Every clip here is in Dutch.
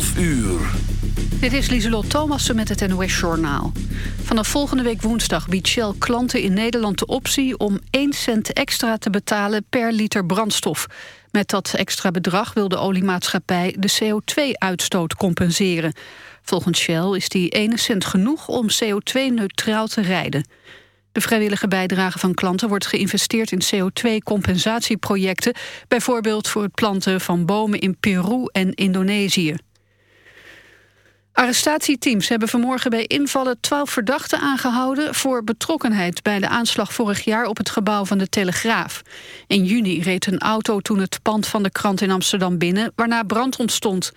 12 uur. Dit is Lieselot Thomassen met het NOS-journaal. Vanaf volgende week woensdag biedt Shell klanten in Nederland de optie... om 1 cent extra te betalen per liter brandstof. Met dat extra bedrag wil de oliemaatschappij de CO2-uitstoot compenseren. Volgens Shell is die 1 cent genoeg om CO2-neutraal te rijden. De vrijwillige bijdrage van klanten wordt geïnvesteerd in CO2-compensatieprojecten... bijvoorbeeld voor het planten van bomen in Peru en Indonesië. Arrestatieteams hebben vanmorgen bij invallen twaalf verdachten aangehouden... voor betrokkenheid bij de aanslag vorig jaar op het gebouw van de Telegraaf. In juni reed een auto toen het pand van de krant in Amsterdam binnen... waarna brand ontstond.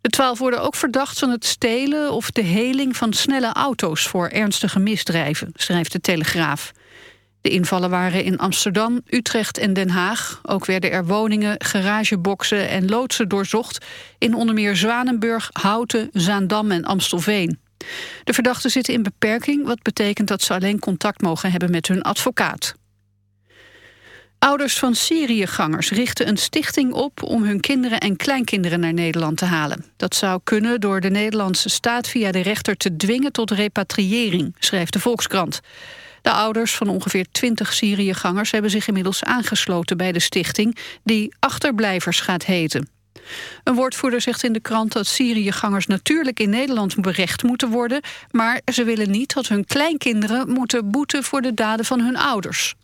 De twaalf worden ook verdacht van het stelen of de heling van snelle auto's... voor ernstige misdrijven, schrijft de Telegraaf. De invallen waren in Amsterdam, Utrecht en Den Haag. Ook werden er woningen, garageboxen en loodsen doorzocht... in onder meer Zwanenburg, Houten, Zaandam en Amstelveen. De verdachten zitten in beperking, wat betekent dat ze alleen contact mogen hebben met hun advocaat. Ouders van Syriëgangers richten een stichting op om hun kinderen en kleinkinderen naar Nederland te halen. Dat zou kunnen door de Nederlandse staat via de rechter te dwingen tot repatriëring, schrijft de Volkskrant. De ouders van ongeveer 20 Syriëgangers hebben zich inmiddels aangesloten bij de stichting die Achterblijvers gaat heten. Een woordvoerder zegt in de krant dat Syriëgangers natuurlijk in Nederland berecht moeten worden, maar ze willen niet dat hun kleinkinderen moeten boeten voor de daden van hun ouders.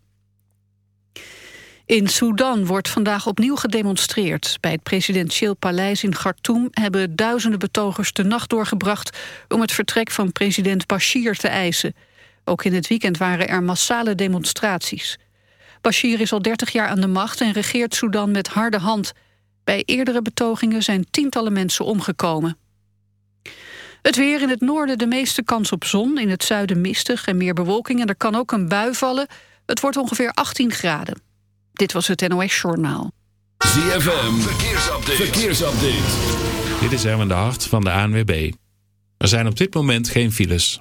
In Sudan wordt vandaag opnieuw gedemonstreerd. Bij het presidentieel paleis in Khartoum hebben duizenden betogers de nacht doorgebracht om het vertrek van president Bashir te eisen. Ook in het weekend waren er massale demonstraties. Bashir is al 30 jaar aan de macht en regeert Sudan met harde hand. Bij eerdere betogingen zijn tientallen mensen omgekomen. Het weer in het noorden de meeste kans op zon. In het zuiden mistig en meer bewolking. En er kan ook een bui vallen. Het wordt ongeveer 18 graden. Dit was het NOS Journaal. ZFM, verkeersupdate. verkeersupdate. Dit is Erwin de Hart van de ANWB. Er zijn op dit moment geen files.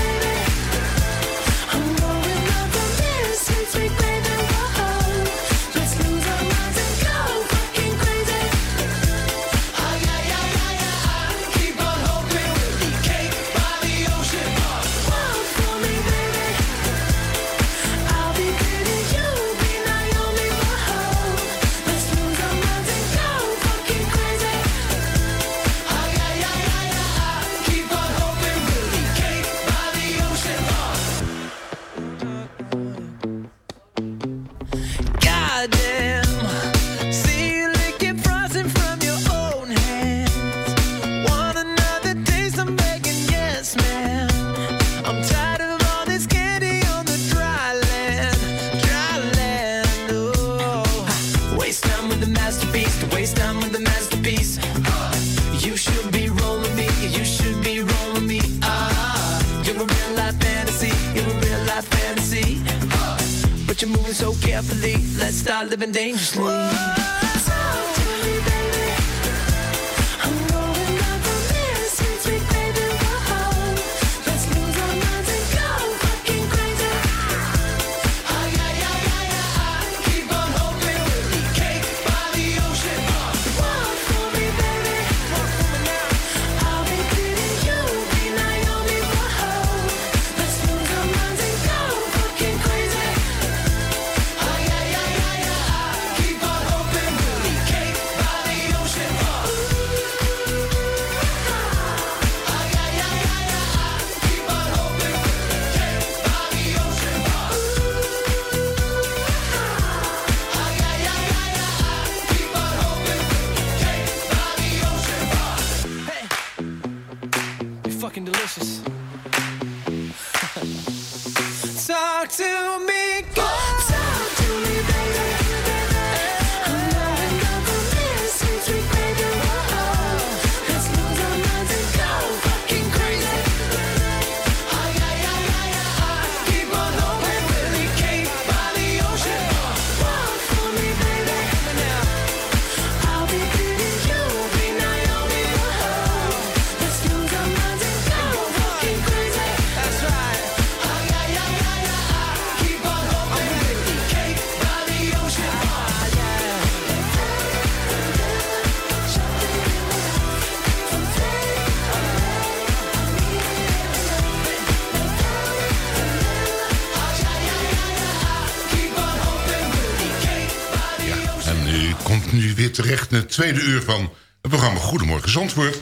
In het tweede uur van het programma Goedemorgen Zandvoort.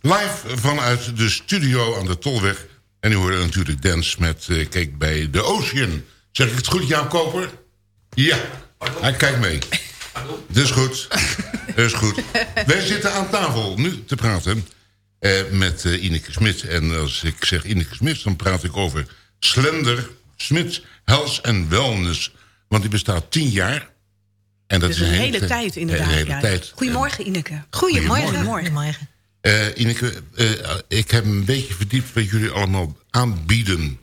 Live vanuit de studio aan de Tolweg. En u hoorde natuurlijk Dance met eh, Kijk bij de Ocean. Zeg ik het goed, Jaap Koper? Ja, hij kijkt mee. Dat is goed. Dat is goed. Wij zitten aan tafel nu te praten eh, met eh, Ineke Smit. En als ik zeg Ineke Smit, dan praat ik over Slender Smit Health and Wellness. Want die bestaat tien jaar. En dat Dus is een een hele tijd inderdaad. Een hele ja. tijd. Goedemorgen Ineke. Goedemorgen. Goedemorgen. Eh, Ineke, eh, ik heb een beetje verdiept wat jullie allemaal aanbieden.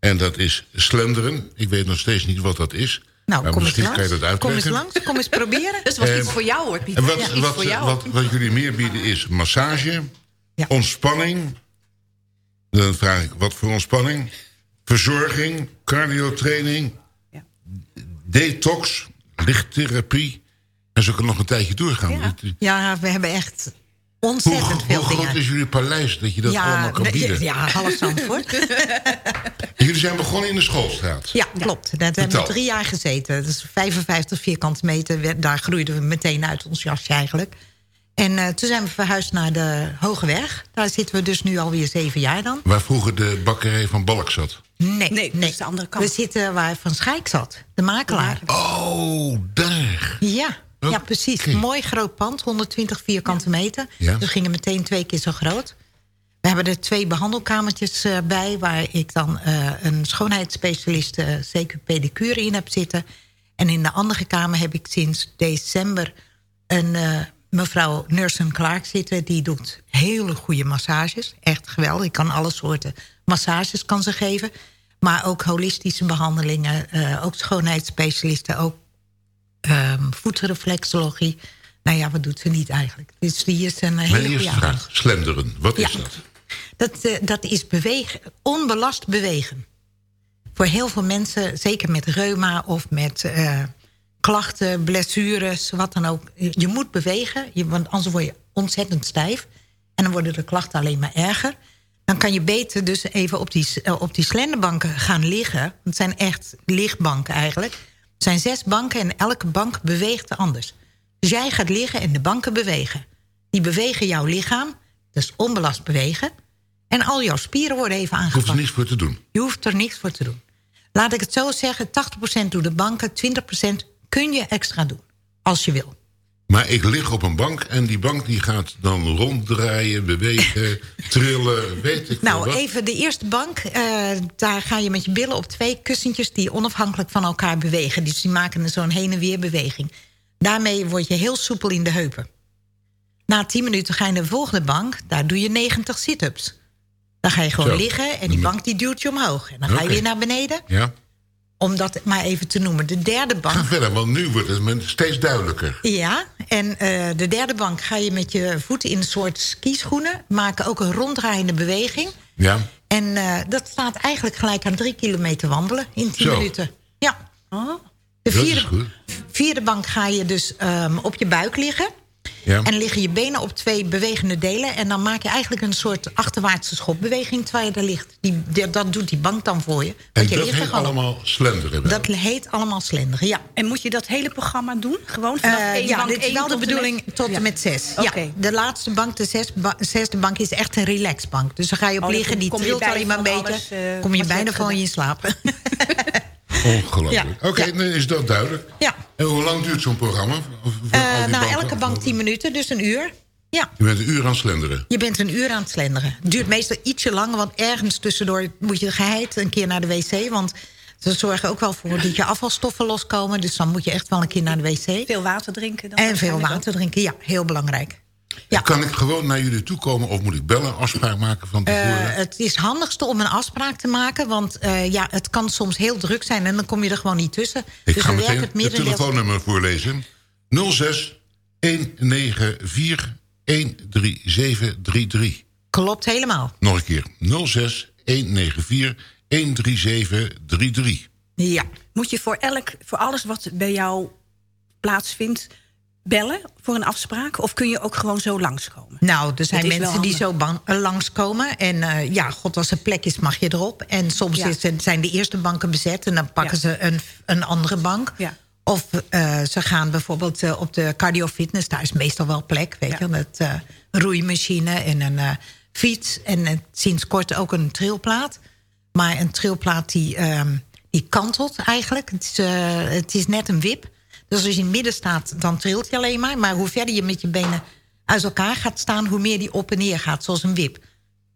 En dat is slenderen. Ik weet nog steeds niet wat dat is. Nou, maar kom eens misschien kan je langs. Kom eens langs. Kom eens proberen. Dus was Eh, iets voor jou hoor, Piet. En wat, Ja, iets wat, voor jou. wat, wat jullie meer bieden is massage, ontspanning. Dan vraag ik, wat voor ontspanning? Verzorging, cardiotraining, detox, lichttherapie. En zo kan nog een tijdje doorgaan. Ja, we hebben echt ontzettend Hoe, veel hoe groot dingen. is jullie paleis dat je dat ja, allemaal kan bieden? Ja, half Zandvoort. Jullie zijn begonnen in de schoolstraat. Ja, klopt. Dat hebben we drie jaar gezeten. Dat is 55 vierkante meter. We- Daar groeiden we meteen uit ons jasje eigenlijk. En eh, toen zijn we verhuisd naar de Hoge Weg. Daar zitten we dus nu alweer zeven jaar dan. Waar vroeger de bakkerij van Balk zat. Nee, nee, dat is de andere kant. We zitten waar Van Schijk zat, de makelaar. Oh, daar. Ja, ja precies. Mooi groot pand, 120 vierkante meter. Ja. Dus we gingen meteen twee keer zo groot. We hebben er twee behandelkamertjes eh, bij... waar ik dan eh, een schoonheidsspecialist, eh, CQ pedicure in heb zitten. En in de andere kamer heb ik sinds december... een eh, mevrouw Nursen Clark zitten. Die doet hele goede massages. Echt geweldig. Ik kan alle soorten massages kan ze geven. Maar ook holistische behandelingen. eh, ook schoonheidsspecialisten. Ook ehm, voetreflexologie. Nou ja, wat doet ze niet eigenlijk? Dus die is een hele Mijn eerste vraag, slenderen. Wat is dat? Dat, eh, dat is bewegen, onbelast bewegen. Voor heel veel mensen, zeker met reuma of met eh, klachten, blessures, wat dan ook. Je moet bewegen, je, want anders word je ontzettend stijf. En dan worden de klachten alleen maar erger. Dan kan je beter dus even op die, eh, op die slenderbanken gaan liggen. Want Het zijn echt lichtbanken eigenlijk. Het zijn zes banken en elke bank beweegt anders. Dus jij gaat liggen en de banken bewegen. Die bewegen jouw lichaam, dus onbelast bewegen. En al jouw spieren worden even Ik hoef er aangepakt. niks voor te doen. Je hoeft er niks voor te doen. Laat ik het zo zeggen, 80% doen de banken, 20% kun je extra doen. Als je wil. Maar ik lig op een bank en die bank die gaat dan ronddraaien, bewegen, trillen, weet ik Nou, wat. even de eerste bank. eh, daar ga je met je billen op twee kussentjes... die onafhankelijk van elkaar bewegen. Dus die maken zo'n heen en weer beweging. Daarmee word je heel soepel in de heupen. Na 10 minuten ga je naar de volgende bank. Daar doe je 90 sit-ups. Dan ga je gewoon Zo. liggen en die bank die duwt je omhoog. En dan ga je weer naar beneden. Ja, Om dat maar even te noemen. De derde bank... ga verder, want nu wordt het me steeds duidelijker. Ja, en eh, de derde bank ga je met je voeten in een soort skischoenen... maken ook een ronddraaiende beweging. Ja, En eh, dat staat eigenlijk gelijk aan drie kilometer wandelen in tien Zo. minuten. Ja. De dat is vierde, vierde bank ga je dus ehm, op je buik liggen. Ja. En liggen je benen op twee bewegende delen. En dan maak je eigenlijk een soort achterwaartse schopbeweging terwijl je daar ligt. Die, die- dat doet die bank dan voor je. En je dat ligt heet allemaal slenderen. Dat heet allemaal slenderen, ja. En moet je dat hele programma doen? Gewoon vanaf Eh, één ja, bank dit is één wel de tot en bedoeling met- tot en Ja. met zes. Oké. Ja, de laatste bank, de zes ba- zesde bank, is echt een relaxbank. Dus dan ga je op Oh, liggen, die trilt alleen maar een beetje. alles, eh, kom je bijna van je slaap. Ongelooflijk. Ja, Oké, ja. dan is dat duidelijk. ja. En hoe lang duurt zo'n programma? Of- Eh, nou, banken? elke bank 10 minuten, dus een uur. Ja, Je bent een uur aan het slenderen. je bent een uur aan het slenderen. Het duurt meestal ietsje langer, want ergens tussendoor moet je geheid een keer naar de wc. Want ze zorgen ook wel voor dat je afvalstoffen loskomen. Dus dan moet je echt wel een keer naar de wc. Veel water drinken dan En veel water drinken, ja, heel belangrijk. Ja. Kan ik gewoon naar jullie toe komen of moet ik bellen, afspraak maken van Eh, tevoren? het is handigste om een afspraak te maken. Want eh, ja, het kan soms heel druk zijn en dan kom je er gewoon niet tussen. ik dus ga we meteen het, het telefoonnummer voorlezen. 06 194 13733. Klopt helemaal. Nog een keer. 06 194 13733. Ja. Moet je voor, elk, voor alles wat bij jou plaatsvindt bellen voor een afspraak? Of kun je ook gewoon zo langskomen? Nou, er zijn mensen die zo bang, eh, langskomen. En eh, ja, god, als er plek is, mag je erop. En soms Ja. is, het- zijn de eerste banken bezet... en dan pakken Ja. ze een, een andere bank. Ja. Of eh, ze gaan bijvoorbeeld op de cardiofitness. Daar is meestal wel plek, weet je. Met roeimachine en een fiets. En sinds kort ook een trilplaat. Maar een trilplaat die, ehm, die kantelt eigenlijk. Het is, het is net een wip. Dus als je in het midden staat, dan trilt je alleen maar. Maar hoe verder je met je benen uit elkaar gaat staan... hoe meer die op en neer gaat, zoals een wip.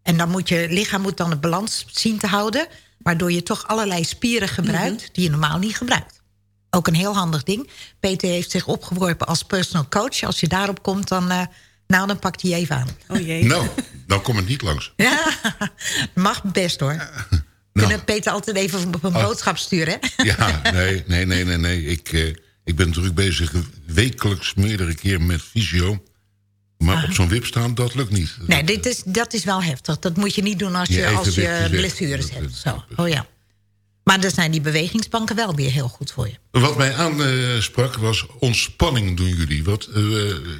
En dan moet je lichaam moet dan een balans zien te houden... waardoor je toch allerlei spieren gebruikt... Mhm. die je normaal niet gebruikt. Ook een heel handig ding. Peter heeft zich opgeworpen als personal coach. Als je daarop komt, dan, eh, nou, dan pakt hij je even aan. Oh jee. Nou, dan kom ik niet langs. Ja, mag best hoor. Nou, Kunnen Peter altijd even op een Oh. boodschap sturen, hè? ja, nee, nee, nee, nee. nee. Ik, eh, ik ben druk bezig wekelijks meerdere keer met fysio. Maar op zo'n wip staan, dat lukt niet. Nee, dit is, dat is wel heftig. Dat moet je niet doen als Je je, als je blessures hebt. Zo. Oh ja. Maar dan zijn die bewegingsbanken wel weer heel goed voor je. Wat mij aansprak was ontspanning doen jullie. Wat eh,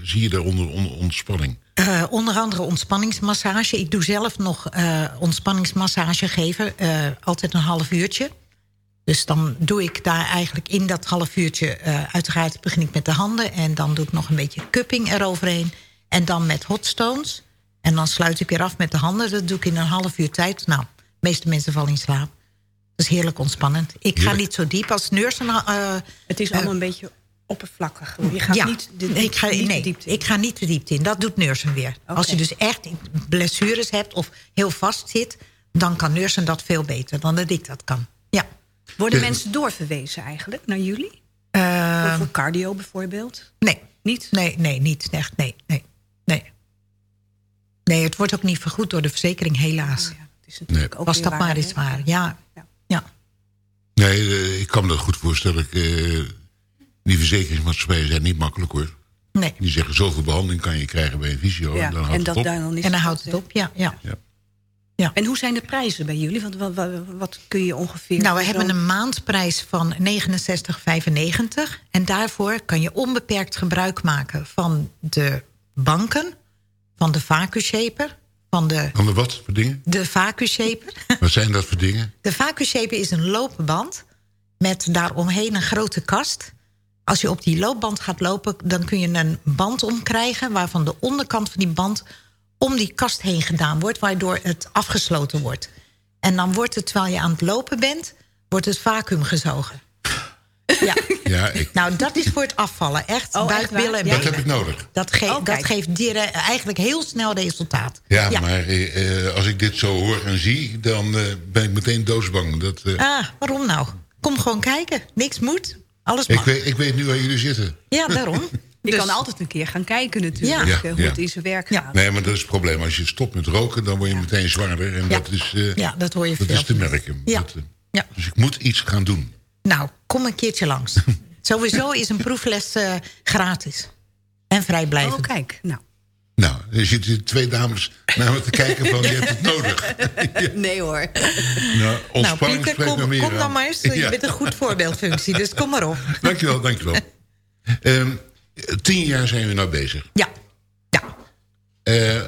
zie je daaronder onder ontspanning? Eh, onder andere ontspanningsmassage. Ik doe zelf nog eh, ontspanningsmassage geven. altijd een half uurtje. Dus dan doe ik daar eigenlijk in dat half uurtje... eh, uiteraard begin ik met de handen... en dan doe ik nog een beetje cupping eroverheen. En dan met hot stones. En dan sluit ik weer af met de handen. Dat doe ik in een half uur tijd. Nou, de meeste mensen vallen in slaap. Dat is heerlijk ontspannend. Ik ga niet zo diep als nurse. eh, Het is allemaal een beetje oppervlakkig. Je gaat ja, niet de, nee, ik ga, niet de nee, diepte in. ik ga niet de diepte in. Dat doet Nursen weer. Als je dus echt blessures hebt of heel vast zit... dan kan Nursen dat veel beter dan dat ik dat kan. Worden mensen doorverwezen eigenlijk naar jullie? Eh, voor, cardio bijvoorbeeld? nee, Niet? nee, nee, niet echt. Nee, nee, nee. Nee, het wordt ook niet vergoed door de verzekering, helaas. Oh ja, het is natuurlijk ook Was dat maar eens hè? waar. Ja, Ja. ja. Nee, eh, ik kan me dat goed voorstellen. Ik, eh, die verzekeringsmaatschappijen zijn niet makkelijk hoor. Nee. Die zeggen zoveel behandeling kan je krijgen bij een visio. Ja, en dan houdt en het dat op. daar dan En dan het houdt het op, ja. ja. Eh. En hoe zijn de prijzen bij jullie? Wat, wat, wat, wat kun je ongeveer... Nou, we hebben een maandprijs van 69,95. En daarvoor kan je onbeperkt gebruik maken van de banken... van de vacuumshaper, van de, Van de wat voor dingen? de vacuumshaper. Wat zijn dat voor dingen? De vacuumshaper is een loopband met daaromheen een grote kast. Als je op die loopband gaat lopen, dan kun je een band omkrijgen... waarvan de onderkant van die band om die kast heen gedaan wordt... waardoor het afgesloten wordt. En dan wordt het, terwijl je aan het lopen bent... wordt het vacuüm gezogen. Ja. Ja, ik, Nou, dat is voor het afvallen. Echt, Oh, echt buikbillen waar? en Ja. dat heb ik nodig. Dat, ge- Oh, dat geeft dieren eigenlijk heel snel resultaat. Ja, maar eh, eh, als ik dit zo hoor en zie, dan eh, ben ik meteen doodsbang. Dat, eh, Ah, waarom nou? Kom gewoon kijken. Niks moet. Alles ik, mag. weet, ik weet nu waar jullie zitten. Ja, daarom. Je Dus- kan altijd een keer gaan kijken natuurlijk, Ja. eh, hoe Ja. het in zijn werk gaat. Nee, maar dat is het probleem. Als je stopt met roken, dan word je meteen zwaarder. En Ja. dat is, eh, Ja, dat hoor je dat veel. is te merken. Dat, eh, Ja. Dus ik moet iets gaan doen. Nou, kom een keertje langs. Sowieso is een proefles gratis. En vrijblijvend. Oh, kijk. Nou. Nou, er zitten twee dames naar me te kijken van, je hebt het nodig. Nee hoor. Nou, Nou, ontspanning Pieter, kom, meer kom aan. dan maar eens. Je bent een goed voorbeeldfunctie, dus kom maar op. Dankjewel, dankjewel. Ehm tien jaar zijn we nou bezig. Ja. Eh,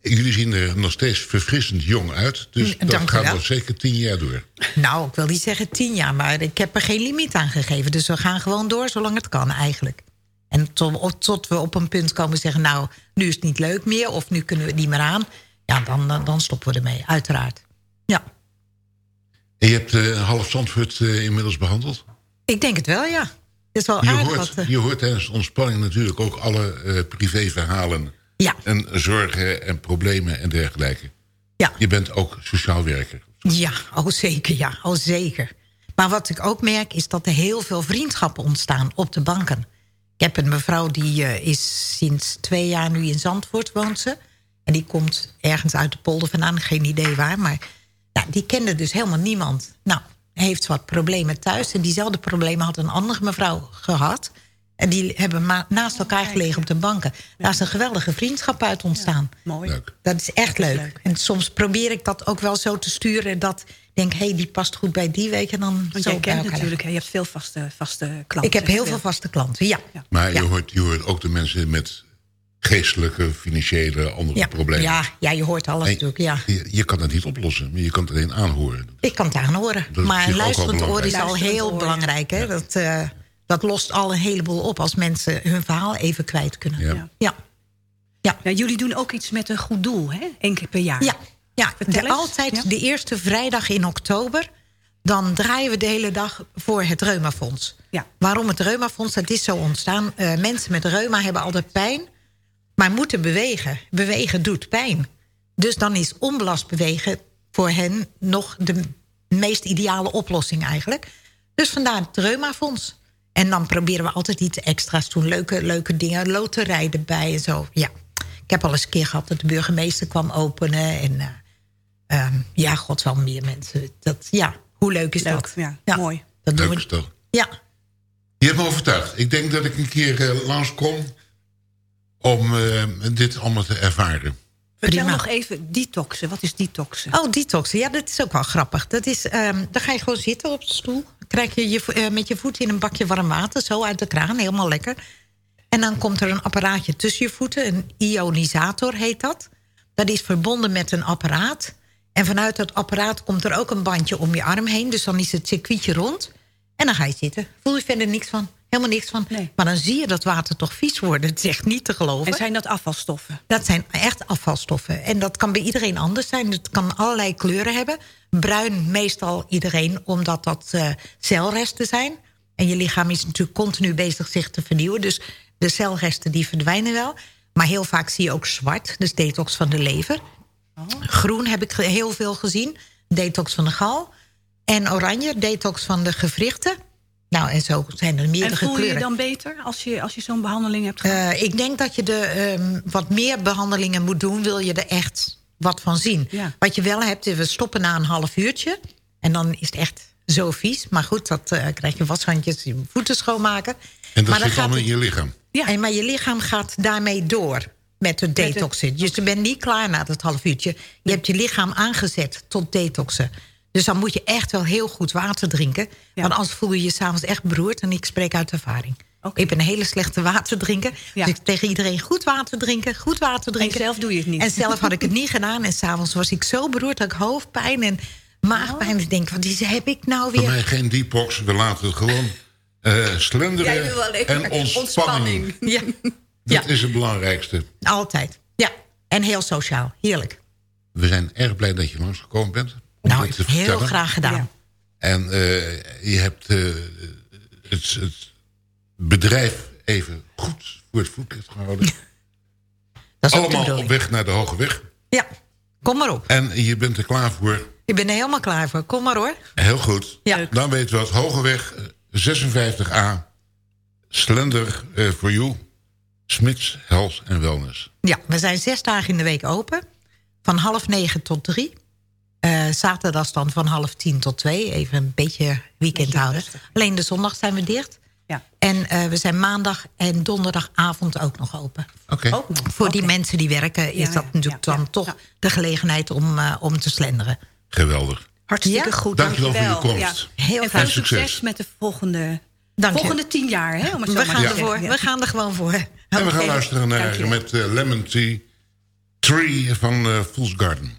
jullie zien er nog steeds verfrissend jong uit. Dus Mm, dat gaat wel. nog zeker tien jaar door. Nou, ik wil niet zeggen tien jaar, maar ik heb er geen limiet aan gegeven. Dus we gaan gewoon door zolang het kan eigenlijk. En tot, tot we op een punt komen zeggen... nou, nu is het niet leuk meer of nu kunnen we het niet meer aan... ja, dan, dan, dan stoppen we ermee, uiteraard. Ja, En je hebt eh, half Zandvoort eh, inmiddels behandeld. ik denk het wel, ja. Is wel Je aardig hoort, wat... eh, je hoort tijdens de ontspanning natuurlijk ook alle eh, privéverhalen. Ja. En zorgen en problemen en dergelijke. Ja. Je bent ook sociaal werker. Ja, al zeker, ja, al zeker. Maar wat ik ook merk is dat er heel veel vriendschappen ontstaan op de banken. Ik heb een mevrouw die eh, is sinds twee jaar nu in Zandvoort woont ze. En die komt ergens uit de polder vandaan, geen idee waar. Maar nou, die kende dus helemaal niemand. Nou, heeft wat problemen thuis. En diezelfde problemen had een andere mevrouw gehad. En die hebben naast elkaar gelegen op de banken. Daar is een geweldige vriendschap uit ontstaan. Mooi. Dat is echt leuk. En soms probeer ik dat ook wel zo te sturen... dat ik denk, hé, hey, die past goed bij die week. En dan Want zo jij kent natuurlijk, hè, je hebt veel vaste, vaste klanten. Ik heb heel veel vaste klanten, ja. Maar Ja. je, hoort, je hoort ook de mensen met geestelijke, financiële, andere Ja. problemen. Ja, ja, je hoort alles En natuurlijk, ja. Je, je kan het niet oplossen, maar je kan het alleen aanhoren. Ik kan het aanhoren. Dat maar luisterend oor is al heel belangrijk. Hè? Dat, eh, dat lost al een heleboel op als mensen hun verhaal even kwijt kunnen. Ja. Ja. Ja, jullie doen ook iets met een goed doel, hè? Eén keer per jaar. Ja, ja de, altijd Ja. de eerste vrijdag in oktober... dan draaien we de hele dag voor het Reumafonds. Ja. Waarom het Reumafonds? Dat is zo ontstaan. Eh, mensen met reuma hebben altijd pijn, maar moeten bewegen. Bewegen doet pijn. Dus dan is onbelast bewegen voor hen nog de meest ideale oplossing eigenlijk. Dus vandaar het Reumafonds. En dan proberen we altijd iets extra's te doen. Leuke, leuke dingen, loterij erbij en zo. Ja. Ik heb al eens een keer gehad dat de burgemeester kwam openen. En eh, ehm, ja, god wel meer mensen. Dat, ja, hoe leuk is Leuk, dat? ja, mooi. Dat doen Leuk we. is toch? Ja, Je hebt me overtuigd. Ik denk dat ik een keer eh, langskom om eh, dit allemaal te ervaren. Vertel Prima. nog even detoxen. Wat is detoxen? Oh, detoxen. Ja, dat is ook wel grappig. Dat is, ehm, dan ga je gewoon zitten op de stoel. Dan krijg je, je eh, met je voet in een bakje warm water. Zo uit de kraan, helemaal lekker. En dan komt er een apparaatje tussen je voeten. Een ionisator heet dat. Dat is verbonden met een apparaat. En vanuit dat apparaat komt er ook een bandje om je arm heen. Dus dan is het circuitje rond. En dan ga je zitten. Voel je verder niks van. Helemaal niks van. Nee. Maar dan zie je dat water toch vies worden. Het is echt niet te geloven. En zijn dat afvalstoffen? Dat zijn echt afvalstoffen. En dat kan bij iedereen anders zijn. Het kan allerlei kleuren hebben. Bruin meestal iedereen, omdat dat eh, celresten zijn. En je lichaam is natuurlijk continu bezig zich te vernieuwen. Dus de celresten die verdwijnen wel. Maar heel vaak zie je ook zwart, dus detox van de lever. Groen heb ik heel veel gezien, detox van de gal. En oranje, detox van de gewrichten. Nou, en zo zijn er meerdere En voel je kleuren. je dan beter als je, als je zo'n behandeling hebt gehad? Eh, ik denk dat je de, ehm, wat meer behandelingen moet doen... wil je er echt wat van zien. Ja. Wat je wel hebt, we stoppen na een half uurtje... en dan is het echt zo vies. Maar goed, dat eh, krijg je washandjes, je voeten schoonmaken. En dat maar dan zit allemaal in je lichaam. Ja. En, maar je lichaam gaat daarmee door met het detoxen. Dus je bent niet klaar na dat half uurtje. Je hebt je lichaam aangezet tot detoxen. Dus dan moet je echt wel heel goed water drinken. Want anders voel je je s'avonds echt beroerd. En ik spreek uit ervaring. Ik ben een hele slechte waterdrinker. Dus ik tegen iedereen goed water drinken, goed water drinken. En zelf doe je het niet. En zelf had ik het niet gedaan. En s'avonds was ik zo beroerd dat ik hoofdpijn en maagpijn. Ik denk, wat is, heb ik nou weer? Voor mij geen detox, we laten het gewoon uh, slenderen en ontspanning. Ja. Dat is het belangrijkste. Altijd, ja. En heel sociaal, heerlijk. We zijn erg blij dat je langsgekomen bent. Nou, te heel vertellen. graag gedaan. En eh, je hebt eh, het, het bedrijf even goed voor het voetlicht gehouden. Dat is Allemaal op weg naar de Hoge Weg. Ja, kom maar op. En je bent er klaar voor. Ik ben er helemaal klaar voor. Kom maar hoor. Heel goed. Ja. Dan weten we het. Hogeweg eh, 56A. Slender eh, for you. Smits, Health en Wellness. Ja, we zijn zes dagen in de week open. Van half negen tot drie. Eh zaterdag dan van half tien tot twee. Even een beetje weekend houden. Alleen de zondag zijn we dicht. Ja. En eh, we zijn maandag en donderdagavond ook nog open. Oké. Voor die mensen die werken is Ja, dat ja, natuurlijk dan toch de gelegenheid om, eh, om te slenderen. Geweldig. Hartstikke Ja? goed, Dankjewel voor je komst. Ja. Heel en veel succes. succes. met de volgende, Dank je. volgende tien jaar. Hè, om het zo We gaan ervoor. We gaan er gewoon voor. En we gaan luisteren naar met Lemon Tea. Tree van eh Fool's Garden.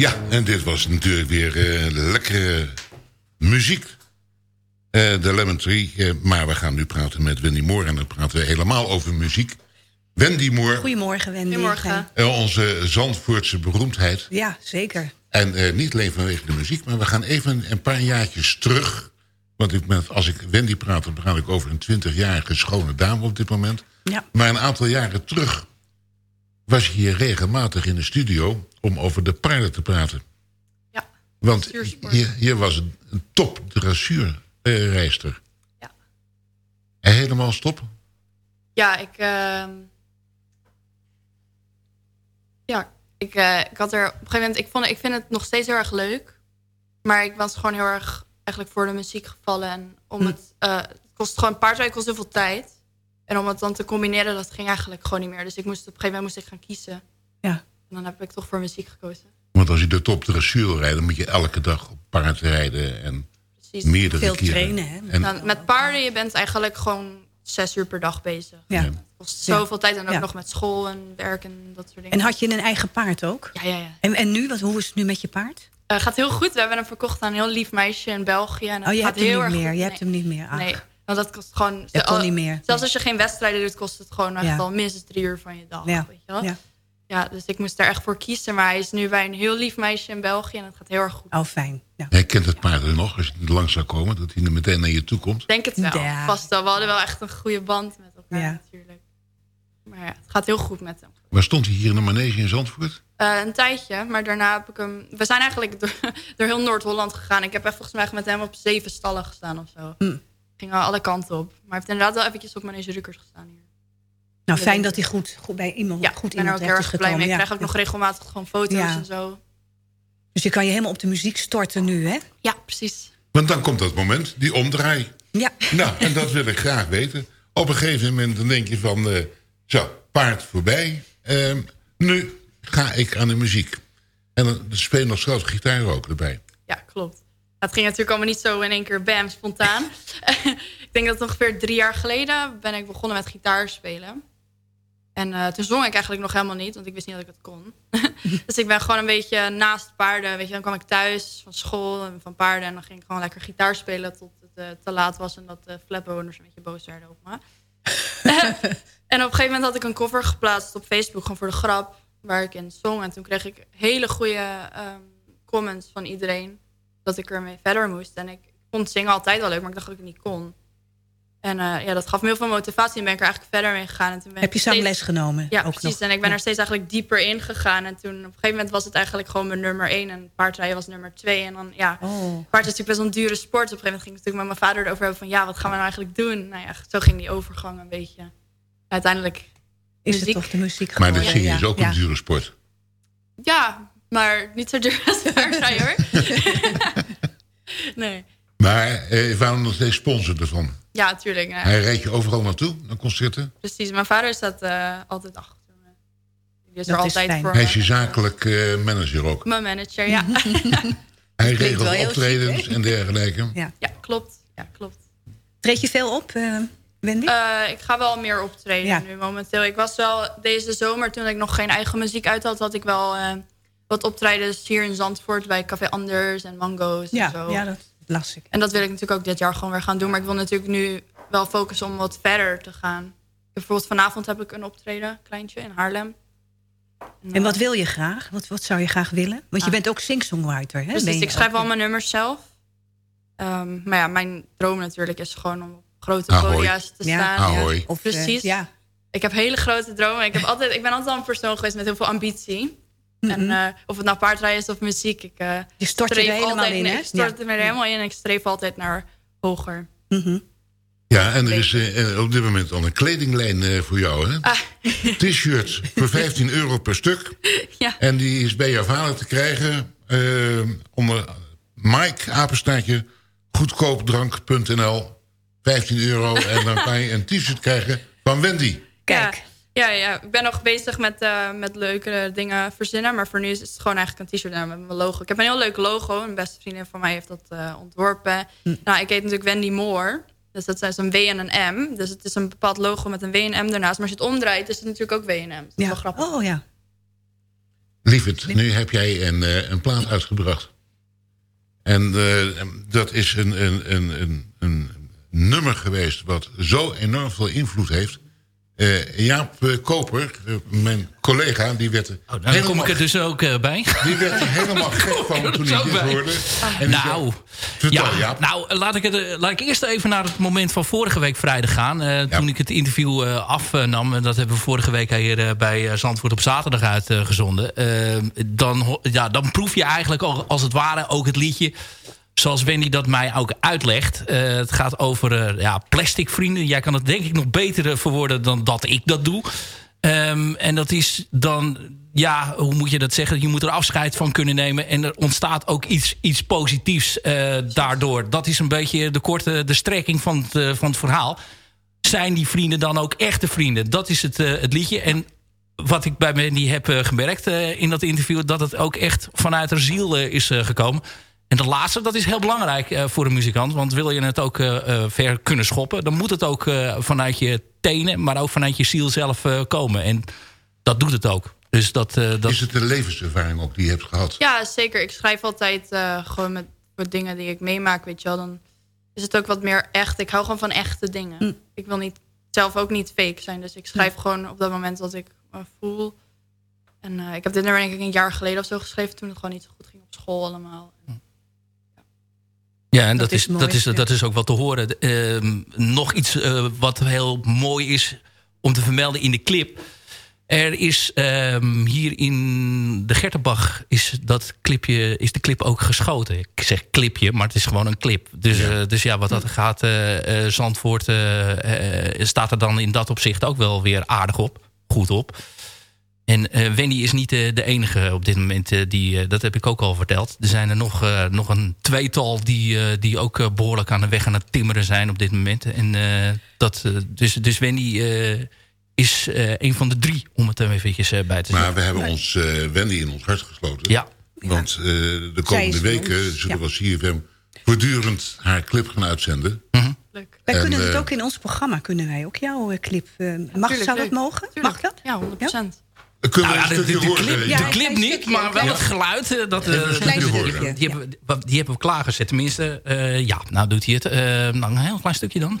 Ja, en dit was natuurlijk weer eh, lekkere muziek. Eh, de Lemon Tree. eh, maar we gaan nu praten met Wendy Moore. En dan praten we helemaal over muziek. Wendy Moore, Goedemorgen, Wendy. Goedemorgen. eh, onze Zandvoortse beroemdheid. Ja, zeker. En eh, niet alleen vanwege de muziek, maar we gaan even een paar jaartjes terug. Want ik ben, als ik Wendy praat, dan praat ik over een 20-jarige schone dame op dit moment. Ja. Maar een aantal jaren terug was je hier regelmatig in de studio om over de paarden te praten. Ja, Want hier, hier was een een top dressuurrijster. Ja. En helemaal stop? Ja, ik... ehm, ja, ik, eh, ik had er op een gegeven moment... Ik, vond, ik vind het nog steeds heel erg leuk. Maar ik was gewoon heel erg eigenlijk voor de muziek gevallen. En om Hm. het... eh, het kost gewoon paardrijden kost heel veel tijd. En om het dan te combineren, dat ging eigenlijk gewoon niet meer. Dus ik moest, op een gegeven moment moest ik gaan kiezen. Ja. En dan heb ik toch voor muziek gekozen. Want als je de top dressuur wil rijden, dan moet je elke dag op paard rijden. En Precies. meerdere Veel keren. trainen, hè? En, Dan, met paarden, je bent eigenlijk gewoon zes uur per dag bezig. Ja. Het kost zoveel tijd en ook Ja. nog met school en werk en dat soort dingen. En had je een eigen paard ook? Ja, ja, ja. En, en nu, wat, hoe is het nu met je paard? Eh, gaat heel goed. We hebben hem verkocht aan een heel lief meisje in België. En het Oh, je gaat hebt hem heel niet erg meer. goed. Je hebt hem niet meer. Ach. Nee, want dat kost gewoon... Dat kon niet meer. Zelfs als je geen wedstrijden doet, kost het gewoon echt Ja. al minstens drie uur van je dag. Ja. Weet je wel? Ja. Ja, dus ik moest daar echt voor kiezen. Maar hij is nu bij een heel lief meisje in België en het gaat heel erg goed. Oh, fijn. Ja. Hij kent het paard er nog, als je er langs zou komen, dat hij er meteen naar je toe komt. Ik denk het wel. Ja. Vast wel. We hadden wel echt een goede band met elkaar Ja. natuurlijk. Maar ja, het gaat heel goed met hem. Waar stond hij hier in de manege in Zandvoort? Eh, een tijdje, maar daarna heb ik hem... We zijn eigenlijk door, door heel Noord-Holland gegaan. Ik heb echt volgens mij met hem op zeven stallen gestaan of zo. Hm. Ging al alle kanten op. Maar hij heeft inderdaad wel eventjes op Manege Rukers gestaan hier. Nou, fijn dat hij goed, goed bij iemand, Ja, goed ik ben er ook heel erg blij mee. Ik gekomen. krijg ook nog regelmatig gewoon foto's Ja. en zo. Dus je kan je helemaal op de muziek storten nu, hè? Ja, precies. Want dan komt dat moment, die omdraai. Ja. Nou, en dat wil ik graag weten. Op een gegeven moment dan denk je van... eh, zo, paard voorbij. Ehm, nu ga ik aan de muziek. En dan speel je nog zelfs gitaar ook erbij. Ja, klopt. Het ging natuurlijk allemaal niet zo in één keer bam, spontaan. ik denk dat ongeveer drie jaar geleden ben ik begonnen met gitaar spelen. En eh, toen zong ik eigenlijk nog helemaal niet, want ik wist niet dat ik het kon. dus ik ben gewoon een beetje naast paarden. Weet je, dan kwam ik thuis van school en van paarden. En dan ging ik gewoon lekker gitaar spelen tot het eh, te laat was. En dat de flatbewoners een beetje boos werden op me. en op een gegeven moment had ik een cover geplaatst op Facebook, gewoon voor de grap. Waar ik in zong. En toen kreeg ik hele goede ehm, comments van iedereen. Dat ik ermee verder moest. En ik vond zingen altijd wel leuk, maar ik dacht dat ik het niet kon. En eh, ja, dat gaf me heel veel motivatie. En ben ik er eigenlijk verder mee gegaan. En toen ben Heb je steeds- zangles genomen? Ja, ook precies. nog? En ik ben Ja. er steeds eigenlijk dieper in gegaan. En toen op een gegeven moment was het eigenlijk gewoon mijn nummer één. En paardrijden was nummer twee. En dan, ja, Oh. paard is natuurlijk best wel een dure sport. Op een gegeven moment ging ik natuurlijk met mijn vader erover hebben van... ja, wat gaan we nou eigenlijk doen? Nou ja, zo ging die overgang een beetje. Uiteindelijk Is muziek. het toch de muziek Maar de zingen Ja, is ook ja. een dure sport. Ja, maar niet zo duur als paardrijden hoor. nee. Maar eh, waarom nog steeds sponsor ervan? Ja, tuurlijk. Hij rijdt je overal naartoe, naar concerten. Precies, mijn vader staat eh, altijd achter me. Die is Dat er is altijd voor Hij is je zakelijk eh, manager ook. Mijn manager, ja. Hij regelt optredens en dergelijke. Ja. ja, klopt. Ja, klopt. Treed je veel op, eh, Wendy? Eh, ik ga wel meer optreden Ja. nu momenteel. Ik was wel deze zomer, toen ik nog geen eigen muziek uit had... had ik wel eh, wat optredens hier in Zandvoort... bij Café Anders en Mango's ja, en zo. ja, dat las ik. En dat wil ik natuurlijk ook dit jaar gewoon weer gaan doen. Maar ik wil natuurlijk nu wel focussen om wat verder te gaan. Bijvoorbeeld vanavond heb ik een optreden, kleintje, in Haarlem. En wat wil je graag? Wat, wat zou je graag willen? Want je bent ook singer-songwriter, hè? Precies, Dus ik schrijf ook? al mijn nummers zelf. Ehm, maar ja, mijn droom natuurlijk is gewoon om op grote Ahoy. podia's te Ja, staan. Ahoy. Of, eh, Precies. ja. Ik heb hele grote dromen. Ik, heb altijd, ik ben altijd al een persoon geweest met heel veel ambitie. En eh, of het nou paardrijden is of muziek. Ik, eh, Je stort je er helemaal in, hè? Ik stort Ja. er helemaal in en ik streef altijd naar hoger. Mhm. Ja, en er is eh, op dit moment al een kledinglijn eh, voor jou. Hè? Ah. T-shirts voor 15 euro per stuk. Ja. En die is bij jouw vader te krijgen onder Mike, apenstaartje, goedkoopdrank.nl. 15 euro en dan kan je een t-shirt krijgen van Wendy. Kijk. Ja, ja, ik ben nog bezig met, eh, met leuke dingen verzinnen. Maar voor nu is het gewoon eigenlijk een t-shirt met mijn logo. Ik heb een heel leuk logo. Een beste vriendin van mij heeft dat eh, ontworpen. Nou, ik heet natuurlijk Wendy Moore. Dus dat is een W en een M. Dus het is een bepaald logo met een W en M daarnaast. Maar als je het omdraait, is het natuurlijk ook W en M. Dat is Ja. wel grappig. Oh ja. Lieverd, nu heb jij een, eh, een plaat uitgebracht. En eh, dat is een, een, een, een, een nummer geweest wat zo enorm veel invloed heeft. Eh, Jaap eh, Koper, eh, mijn collega, die werd er Oh, nou, dan kom ik er dus ook bij. Die werd er helemaal gek van toen hij dit bij. hoorde. En nou, zei, ja, Jaap. nou laat, ik het, laat ik eerst even naar het moment van vorige week vrijdag gaan. Toen ik het interview afnam, en dat hebben we vorige week hier bij Zandvoort op zaterdag uitgezonden. Dan, ja, dan proef je eigenlijk al, als het ware ook het liedje zoals Wendy dat mij ook uitlegt. Eh, het gaat over eh, ja, plastic vrienden. Jij kan het denk ik nog beter eh, verwoorden dan dat ik dat doe. Ehm, en dat is dan, ja, hoe moet je dat zeggen? Je moet er afscheid van kunnen nemen. En er ontstaat ook iets, iets positiefs daardoor. Dat is een beetje de korte de strekking van het, van het verhaal. Zijn die vrienden dan ook echte vrienden? Dat is het, het liedje. En wat ik bij Wendy heb gemerkt in dat interview... dat het ook echt vanuit haar ziel is gekomen. En dat laatste, dat is heel belangrijk eh, voor een muzikant. Want wil je het ook eh, eh, ver kunnen schoppen... dan moet het ook eh, vanuit je tenen... maar ook vanuit je ziel zelf eh, komen. En dat doet het ook. Dus dat, eh, dat... Is het de levenservaring ook die je hebt gehad? Ja, zeker. Ik schrijf altijd eh, gewoon met, met dingen die ik meemaak, weet je wel. Dan is het ook wat meer echt. Ik hou gewoon van echte dingen. Ik wil niet, zelf ook niet fake zijn. Dus ik schrijf gewoon op dat moment wat ik me voel. En eh, ik heb dit nummer denk ik een jaar geleden of zo geschreven... toen het gewoon niet zo goed ging op school allemaal. Ja, en dat, Dat is mooi, dat, is, ja. dat is ook wel te horen. Ehm, nog iets eh, wat heel mooi is om te vermelden in de clip. Er is ehm, hier in de Gertenbach is, dat clipje, is de clip ook geschoten. Ik zeg clipje, maar het is gewoon een clip. Dus ja, dus ja wat dat gaat, eh, eh, Zandvoort eh, eh, staat er dan in dat opzicht ook wel weer aardig op. Goed op. En eh, Wendy is niet de, de enige op dit moment. eh, die, eh, dat heb ik ook al verteld. Er zijn er nog, eh, nog een tweetal die, eh, die ook eh, behoorlijk aan de weg aan het timmeren zijn op dit moment. En, eh, dat, eh, dus, dus Wendy eh, is eh, een van de drie, om het er eventjes eh, bij te Maar zeggen. we hebben ons eh, Wendy in ons hart gesloten. Ja. Want eh, de komende weken ons, zullen ja. we als CFM voortdurend haar clip gaan uitzenden. Wij En, kunnen het eh, ook in ons programma, kunnen wij ook jouw eh, clip. eh, mag, Tuurlijk, zou dat leuk. mogen? Mag dat? Ja, 100 procent. Kunnen Nou we ja, de, de, clip, Ja, de een clip klein niet, stukje, maar wel het geluid. eh, Dat, een eh, stukje die- hebben, we- die hebben we klaargezet. Tenminste, eh, ja, nou doet hij het. Eh, nou, een heel klein stukje dan.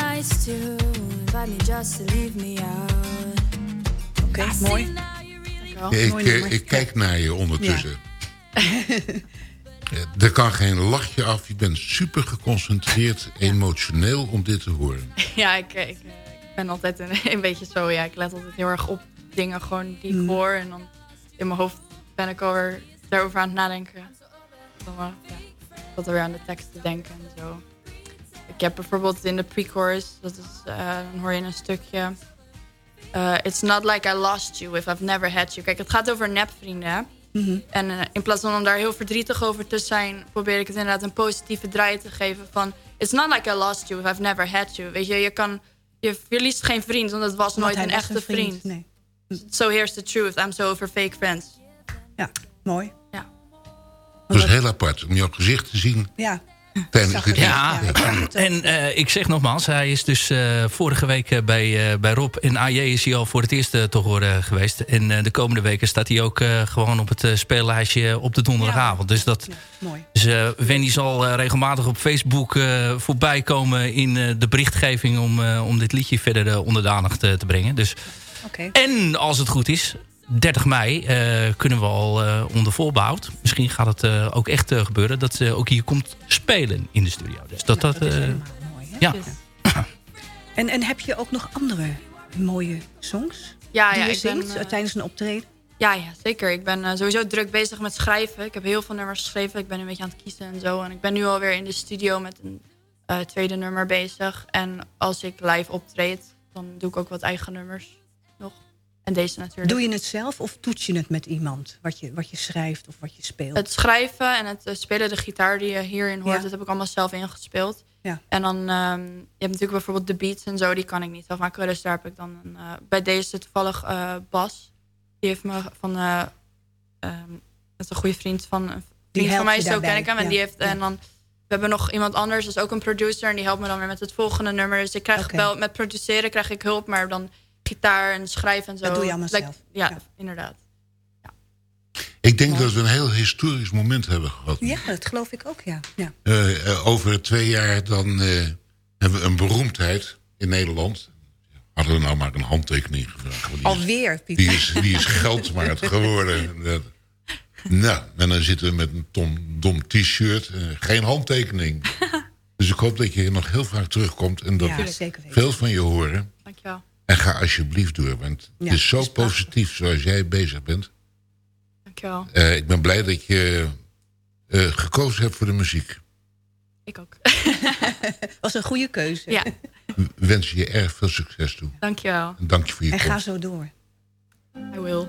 Nice to invite me just to leave me out. Oké, mooi. Ja, ik, eh, ik kijk naar je ondertussen. Eh, Er kan geen lachje af. Je bent super geconcentreerd, emotioneel om dit te horen. Ja, ik, ik, ik ben altijd een, een beetje zo. Ja, ik let altijd heel erg op dingen gewoon die ik hoor. En dan in mijn hoofd ben ik alweer daarover aan het nadenken. Dan wel, ja, ik zat er weer aan de tekst te denken en zo. Ik heb bijvoorbeeld in de pre-chorus, dat is, eh, dan hoor je een stukje. eh, It's not like I lost you if I've never had you. Kijk, het gaat over nepvrienden. hè? En eh, in plaats van om daar heel verdrietig over te zijn, probeer ik het inderdaad een positieve draai te geven. Van, it's not like I lost you if I've never had you. Weet je, je kan, je verliest geen vriend, want het was Want nooit een was echte een vriend, vriend. nee. So here's the truth, I'm so over fake friends. Ja, mooi. Ja. Dat is heel apart om jouw gezicht te zien. Ja. Ja, en eh, ik zeg nogmaals, hij is dus eh, vorige week eh, bij, eh, bij Rob en AJ is hij al voor het eerst te horen geweest. En eh, de komende weken staat hij ook eh, gewoon op het speellijstje op de donderdagavond. Dus dat, Mooi. dus uh, Wendy zal uh, regelmatig op Facebook uh, voorbij komen in uh, de berichtgeving om, uh, om dit liedje verder uh, onder de aandacht te brengen. Dus, okay. En als het goed is, 30 mei uh, kunnen we al uh, onder voorbehoud. Misschien gaat het uh, ook echt gebeuren dat ze ook hier komt spelen in de studio. Dus dat nou, dat. dat is mooi, hè? ja. Dus. en, en heb je ook nog andere mooie songs? Ja, die ja ik zingt ben, tijdens een optreden? Ja, ja, zeker. Ik ben sowieso druk bezig met schrijven. Ik heb heel veel nummers geschreven. Ik ben een beetje aan het kiezen en zo. En ik ben nu alweer in de studio met een tweede nummer bezig. En als ik live optreed, dan doe ik ook wat eigen nummers nog. En deze natuurlijk. Doe je het zelf of toets je het met iemand? Wat je, wat je schrijft of wat je speelt? Het schrijven en het spelen, de gitaar die je hierin hoort... Ja. dat heb ik allemaal zelf ingespeeld. Ja. En dan, um, je hebt natuurlijk bijvoorbeeld de beats en zo... die kan ik niet zelf maken. Dus daar heb ik dan een, uh, bij deze toevallig uh, Bas. Die heeft me van... Uh, um, dat is een goede vriend van... Vriend van mij, zo ken ik hem. En, die heeft, en dan... We hebben nog iemand anders, dat is ook een producer... en die helpt me dan weer met het volgende nummer. Dus ik krijg okay. wel... Met produceren krijg ik hulp, maar dan gitaar en schrijven en zo. Dat doe je allemaal like, zelf. Ja, ja, inderdaad. Ja. Ik denk Mooi. dat we een heel historisch moment hebben gehad. Ja, dat geloof ik ook, ja. ja. Uh, uh, over twee jaar dan uh, hebben we een beroemdheid in Nederland. Hadden we nou maar een handtekening gevraagd. Die Alweer, is, die is, die is geld waard geworden. nou, en dan zitten we met een tom, dom t-shirt. geen handtekening. dus ik hoop dat je nog heel vaak terugkomt. En dat ja, we veel van je horen. Dankjewel. En ga alsjeblieft door, want ja, het is zo is positief zoals jij bezig bent. Dankjewel. Uh, ik ben blij dat je uh, gekozen hebt voor de muziek. Ik ook. was een goede keuze. Ja. We wensen je erg veel succes toe. Dankjewel. En dank je voor je En komst. ga zo door. I will.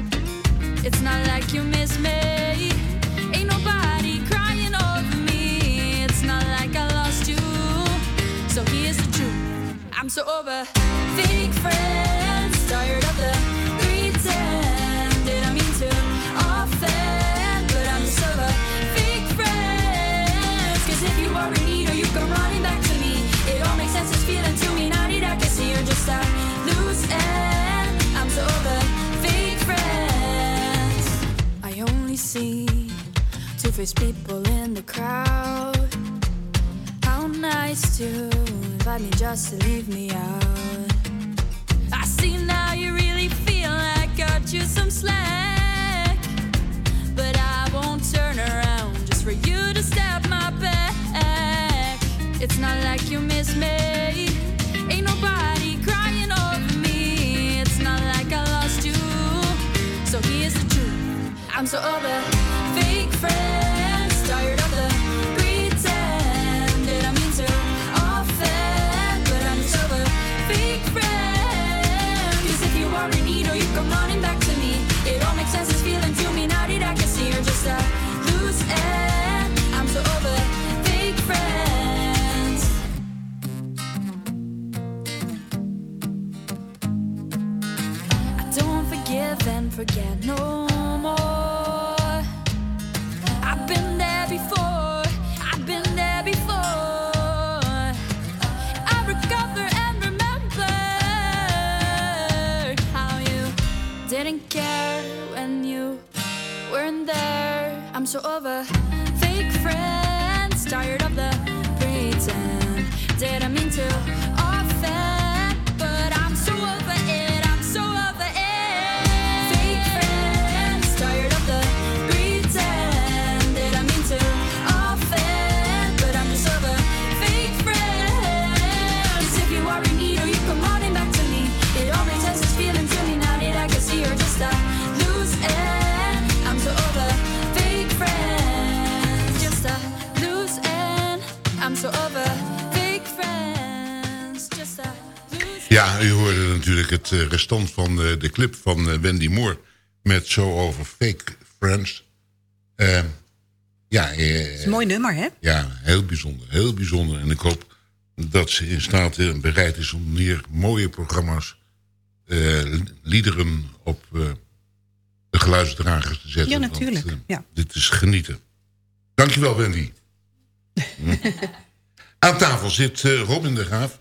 It's not like you miss me. Ain't nobody crying over me. It's not like I lost you. So here's the truth. I'm so over fake friends. Tired of the pretend. Didn't mean to offend, but I'm over fake friends. Cause if you are in need or you come running back to me, it all makes sense. It's feeling I see you're just see two-faced people in the crowd. How nice to invite me just to leave me out. I see now you really feel I got you some slack, but I won't turn around just for you to stab my back. It's not like you miss me. Ain't nobody I'm so over fake friends. Tired of the pretend. Didn't mean to offend, but I'm just over fake friends. Cause if you are in need or you come running back to me, it all makes sense. It's feeling to me now that I can see you're just a loose end. I'm so over fake friends. I don't forgive and forget no more. Didn't care when you weren't there. I'm so over fake friends, tired of the pretend. Didn't mean to Ja, u hoorde natuurlijk het eh, restant van eh, de clip van eh, Wendy Moore... met zo over fake friends. Eh, ja, Het is een mooi nummer, hè? ja, heel bijzonder. Heel bijzonder. En ik hoop dat ze in staat en bereid is om hier mooie programma's... liederen op eh, de geluidsdragers te zetten. Ja, natuurlijk. Ja. Dit is genieten. Dankjewel, Wendy. Hm. Aan tafel zit Robin de Graaf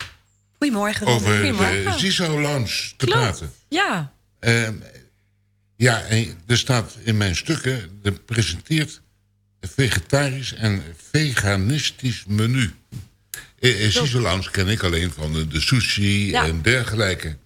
Goedemorgen. over Goedemorgen. de Lounge te Klopt. praten. Ja. Ehm, ja, er staat in mijn stukken... er presenteert vegetarisch en veganistisch menu. Eh, eh, Ziso Lounge ken ik alleen van de, de sushi Ja. en dergelijke.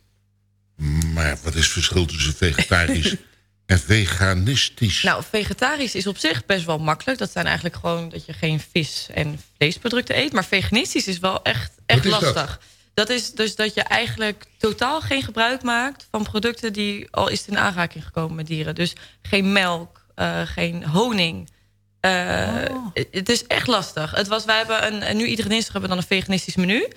Maar wat is het verschil tussen vegetarisch en veganistisch? Nou, vegetarisch is op zich best wel makkelijk. Dat zijn eigenlijk gewoon dat je geen vis en vleesproducten eet. Maar veganistisch is wel echt, echt dat? Dat? is dus dat je eigenlijk totaal geen gebruik maakt van producten die al is in aanraking gekomen met dieren. Dus geen melk, eh, geen honing. Eh, Het is echt lastig. Het was, wij hebben een, en nu iedere dinsdag hebben we dan een veganistisch menu.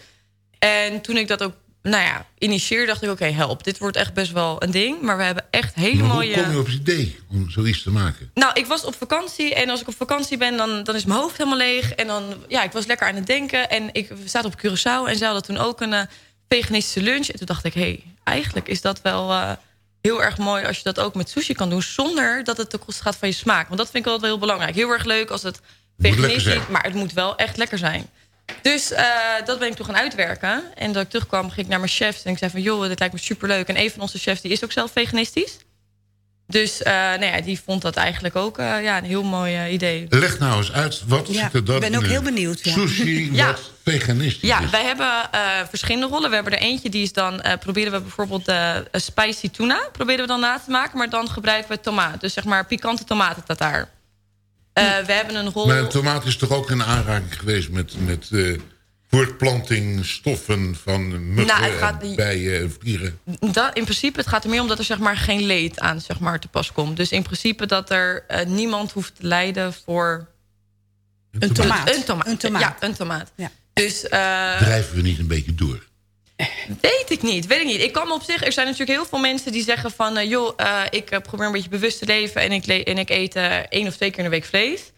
En toen ik dat ook, nou ja, initieerde, dacht ik, oké, help. Dit wordt echt best wel een ding. Maar we hebben echt hele Maar mooie... hoe kom je op het idee om zoiets te maken? Nou, ik was op vakantie en als ik op vakantie ben, dan, dan is mijn hoofd helemaal leeg. En dan, ja, ik was lekker aan het denken. En ik zaten op Curaçao en ze hadden toen ook een eh, veganistische lunch. En toen dacht ik, hé, hey, eigenlijk is dat wel eh, heel erg mooi als je dat ook met sushi kan doen. Zonder dat het ten koste gaat van je smaak. Want dat vind ik altijd wel heel belangrijk. Heel erg leuk als het veganistisch maar het moet wel echt lekker zijn. Dus eh, dat ben ik toen gaan uitwerken. En dat ik terugkwam, ging ik naar mijn chefs. En ik zei van, joh, dit lijkt me superleuk. En een van onze chefs die is ook zelf veganistisch. Dus eh, nou ja, die vond dat eigenlijk ook eh, ja, een heel mooi idee. Leg nou eens uit, wat Ja, zit er dan ik ben ook in heel benieuwd, ja. Sushi Ja. wat veganistisch Ja, is. wij hebben eh, verschillende rollen. We hebben er eentje, die is dan... eh, proberen we bijvoorbeeld de spicy tuna... proberen we dan na te maken, maar dan gebruiken we tomaat. Dus zeg maar pikante tomatentataar. Eh we hebben een rol... Maar een tomaat is toch ook in aanraking geweest met, met eh, voortplantingstoffen van muggen, Nou, gaat- en bijen en vliegen. Dat, in principe, het gaat er meer om dat er zeg maar, geen leed aan zeg maar, te pas komt. Dus in principe dat er eh, niemand hoeft te lijden voor... Een tomaat. Een tomaat. Een tomaat. Ja, een tomaat. Dus, eh, Drijven we niet een beetje door? Weet ik niet, weet ik niet. Ik kan op zich, er zijn natuurlijk heel veel mensen die zeggen van... eh, joh, eh, ik eh, probeer een beetje bewust te leven... en ik, en ik eet één of twee keer in de week vlees.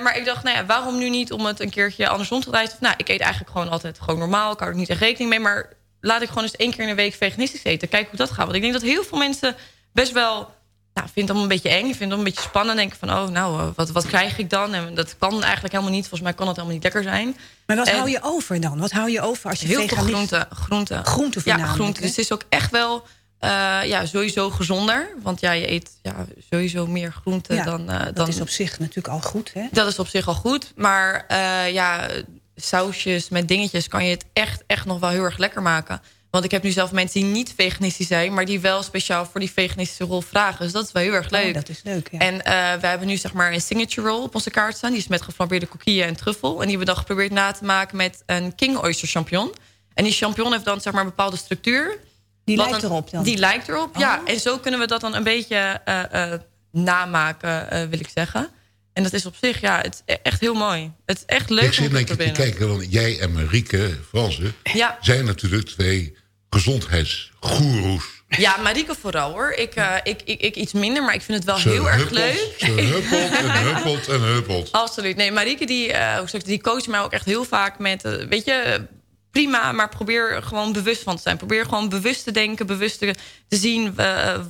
Maar ik dacht, nou ja, waarom nu niet om het een keertje andersom te draaien? Nou, ik eet eigenlijk gewoon altijd gewoon normaal. Ik hou er niet echt rekening mee. Maar laat ik gewoon eens één keer in de week veganistisch eten. Kijk hoe dat gaat. Want ik denk dat heel veel mensen best wel... Nou, vindt het allemaal een beetje eng, vindt het allemaal een beetje spannend. Denken van, oh, nou, eh, wat, wat krijg ik dan? En dat kan eigenlijk helemaal niet. Volgens mij kan het helemaal niet lekker zijn. Maar wat En- hou je over dan? Wat hou je over als je Heel veel groenten. Groenten, Groenten Ja, groenten. Dus het is ook echt wel eh, ja, sowieso gezonder. Want ja, je eet ja, sowieso meer groenten Ja, dan, eh, dat dan... is op zich natuurlijk al goed, hè? Dat is op zich al goed. Maar ja, sausjes met dingetjes kan je het echt, echt nog wel heel erg lekker maken. Want ik heb nu zelf mensen die niet veganistisch zijn... maar die wel speciaal voor die veganistische rol vragen. Dus dat is wel heel erg leuk. Oh, dat is leuk, ja. En eh we hebben nu zeg maar een signature roll op onze kaart staan. Die is met geflambeerde coquille en truffel. En die hebben we dan geprobeerd na te maken met een king oyster champignon. En die champignon heeft dan zeg maar een bepaalde structuur. Die lijkt erop dan? Oh. Die lijkt erop, ja. En zo kunnen we dat dan een beetje eh, eh, namaken, eh, wil ik zeggen. En dat is op zich, ja, het is echt heel mooi. Het is echt leuk ik om zit te denk ik te proberen. kijken, want jij en Marieke Fransen... Ja. zijn natuurlijk twee gezondheidsgoeroes. Ja, Marieke vooral hoor. Ik, eh, ik, ik, ik iets minder, maar ik vind het wel Ze heel erg leuk. Ze huppelt en huppelt en huppelt. Absoluut. Nee, Marieke die, ik, die coacht mij ook echt heel vaak met... eh, weet je, prima, maar probeer er gewoon bewust van te zijn. Probeer gewoon bewust te denken, bewust te, te zien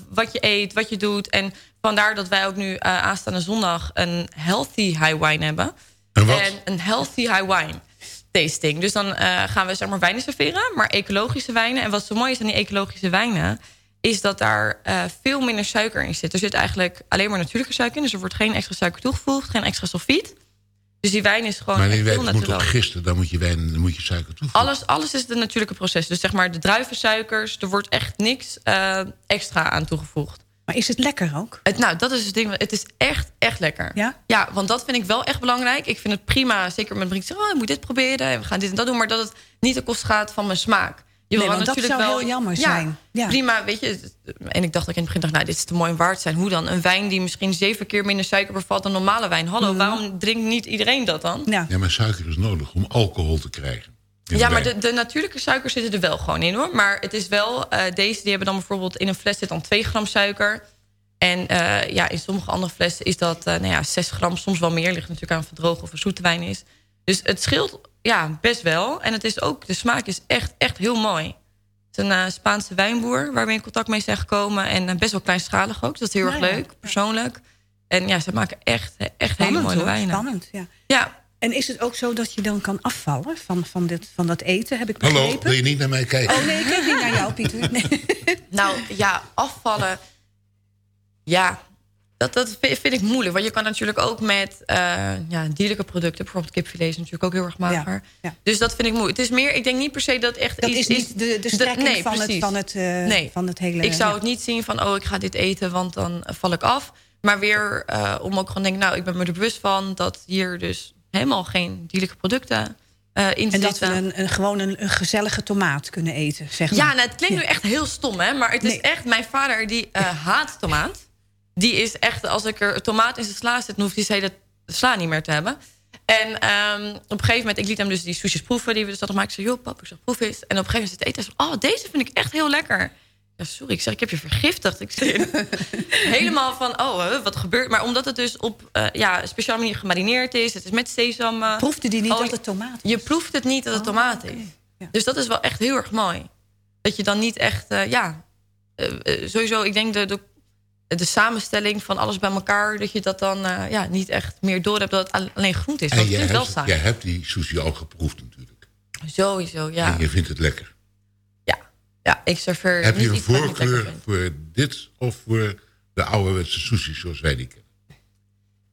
wat je eet, wat je doet. En vandaar dat wij ook nu aanstaande zondag een healthy high wine hebben. En wat? een healthy high wine tasting. Dus dan eh, gaan we zeg maar wijnen serveren, maar ecologische wijnen. En wat zo mooi is aan die ecologische wijnen is dat daar eh, veel minder suiker in zit. Er zit eigenlijk alleen maar natuurlijke suiker in. Dus er wordt geen extra suiker toegevoegd, geen extra sulfiet. Dus die wijn is gewoon Maar die wijn moet ook gisten, dan moet je, wijn, dan moet je suiker toevoegen. Alles, alles is de natuurlijke proces. Dus zeg maar de druivensuikers, er wordt echt niks eh, extra aan toegevoegd. Maar is het lekker ook? Het, nou, dat is het ding. Het is echt, echt lekker. Ja? Ja, want dat vind ik wel echt belangrijk. Ik vind het prima, zeker met zeggen... oh, ik moet dit proberen en we gaan dit en dat doen... maar dat het niet ten koste gaat van mijn smaak. Je Nee, wil want dat zou wel, heel jammer ja, zijn. Ja. Prima, weet je. En ik dacht ook in het begin, dacht, nou, dit is te mooi om waard zijn. Hoe dan? Een wijn die misschien zeven keer minder suiker bevat dan normale wijn. Hallo, waarom drinkt niet iedereen dat dan? Ja. Ja, maar suiker is nodig om alcohol te krijgen. Ja, maar de, de natuurlijke suikers zitten er wel gewoon in hoor. Maar het is wel, eh, deze die hebben dan bijvoorbeeld in een fles zit dan 2 gram suiker. En eh, ja, in sommige andere flessen is dat eh, nou ja, 6 gram, soms wel meer. Ligt natuurlijk aan of het droog of een zoete wijn is. Dus het scheelt ja, best wel. En het is ook, de smaak is echt, echt heel mooi. Het is een eh, Spaanse wijnboer waar we in contact mee zijn gekomen. En best wel kleinschalig ook. Dus dat is heel Ja, erg ja. leuk, persoonlijk. En ja, ze maken echt, echt hele mooie hoor. wijnen. Spannend, ja. Ja. En is het ook zo dat je dan kan afvallen van, van, dit, van dat eten? Heb ik Hallo, begrepen? wil je niet naar mij kijken? Oh nee, ik kijk niet naar jou, Pieter. Nee. Nou ja, afvallen. Ja, dat, dat vind ik moeilijk. Want je kan natuurlijk ook met eh, ja, dierlijke producten... bijvoorbeeld kipfilet is natuurlijk ook heel erg mager. ja. Dus dat vind ik moeilijk. Het is meer, ik denk niet per se dat echt Dat iets is niet de, de strekking nee, van, het, van, het, eh, Nee. van het hele... ik zou ja. het niet zien van, oh, ik ga dit eten, want dan val ik af. Maar weer eh, om ook gewoon te denken, nou, ik ben me er bewust van... dat hier dus helemaal geen dierlijke producten eh in En dat we een, een, gewoon een, een gezellige tomaat kunnen eten, zeg maar. Ja, nou, het klinkt nu echt heel stom, hè? Maar het is Nee. echt... Mijn vader, die eh, haat tomaat. Die is echt... Als ik er tomaat in zijn sla zet... dan hoeft hij zijn hele sla niet meer te hebben. En ehm, op een gegeven moment... Ik liet hem dus die soesjes proeven... die we dus hadden gemaakt. Ik zei, joh, pap, ik zeg, proef eens. En op een gegeven moment zit hij eten. Zei, oh, deze vind ik echt heel lekker. Ja, sorry, ik zeg, ik heb je vergiftigd. Ik zeg, helemaal van, oh, hè, wat gebeurt... Maar omdat het dus op eh ja, een speciale manier gemarineerd is... het is met sesam... eh, Proefde die niet oh, dat het tomaat Je proeft het niet dat het tomaat is. Dus dat is wel echt heel erg mooi. Dat je dan niet echt, eh, ja, eh, sowieso, ik denk de, de, de samenstelling van alles bij elkaar, dat je dat dan eh, ja, niet echt meer door hebt dat het alleen groente is. En Dat wel hebt, saai. jij hebt die sushi al geproefd natuurlijk. Sowieso, ja. En je vindt het lekker. Ja, ik serveer Heb je een voorkeur voor dit of voor de ouderwetse sushi zoals wij die kennen?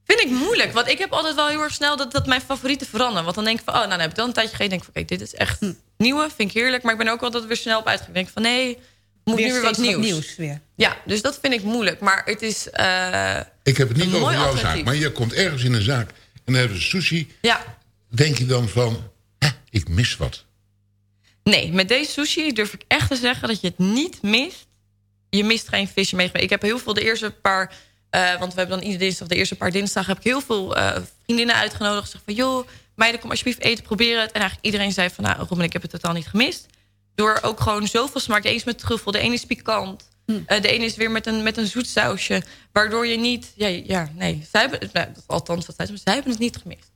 Vind ik moeilijk, want ik heb altijd wel heel erg snel dat, dat mijn favorieten veranderen. Want dan denk ik van, oh, nou, dan heb ik dan een tijdje gegeten. denk ik van, kijk, dit is echt Hm. nieuwe, vind ik heerlijk. Maar ik ben ook altijd weer snel op uitgegaan. denk ik van, nee, moet Weer nu weer wat nieuws. wat nieuws weer. Ja, dus dat vind ik moeilijk. Maar het is... eh, Ik heb het niet over jouw alternatief. zaak, maar je komt ergens in een zaak en dan hebben ze sushi. Ja. Denk je dan van, hè, ik mis wat. Nee, met deze sushi durf ik echt te zeggen dat je het niet mist. Je mist geen visje meegemaakt. Ik heb heel veel de eerste paar... eh, want we hebben dan iedere dinsdag, de eerste paar dinsdagen... heb ik heel veel eh, vriendinnen uitgenodigd. Zeg van, joh, meiden, kom alsjeblieft eten, proberen het. En eigenlijk iedereen zei van, nou, Robin, ik heb het totaal niet gemist. Door ook gewoon zoveel smaak. De ene is met truffel, de ene is pikant. eh, de ene is weer met een, met een zoet sausje. Waardoor je niet... Ja, ja nee, zij hebben, nou, althans, ze, maar zij hebben het niet gemist.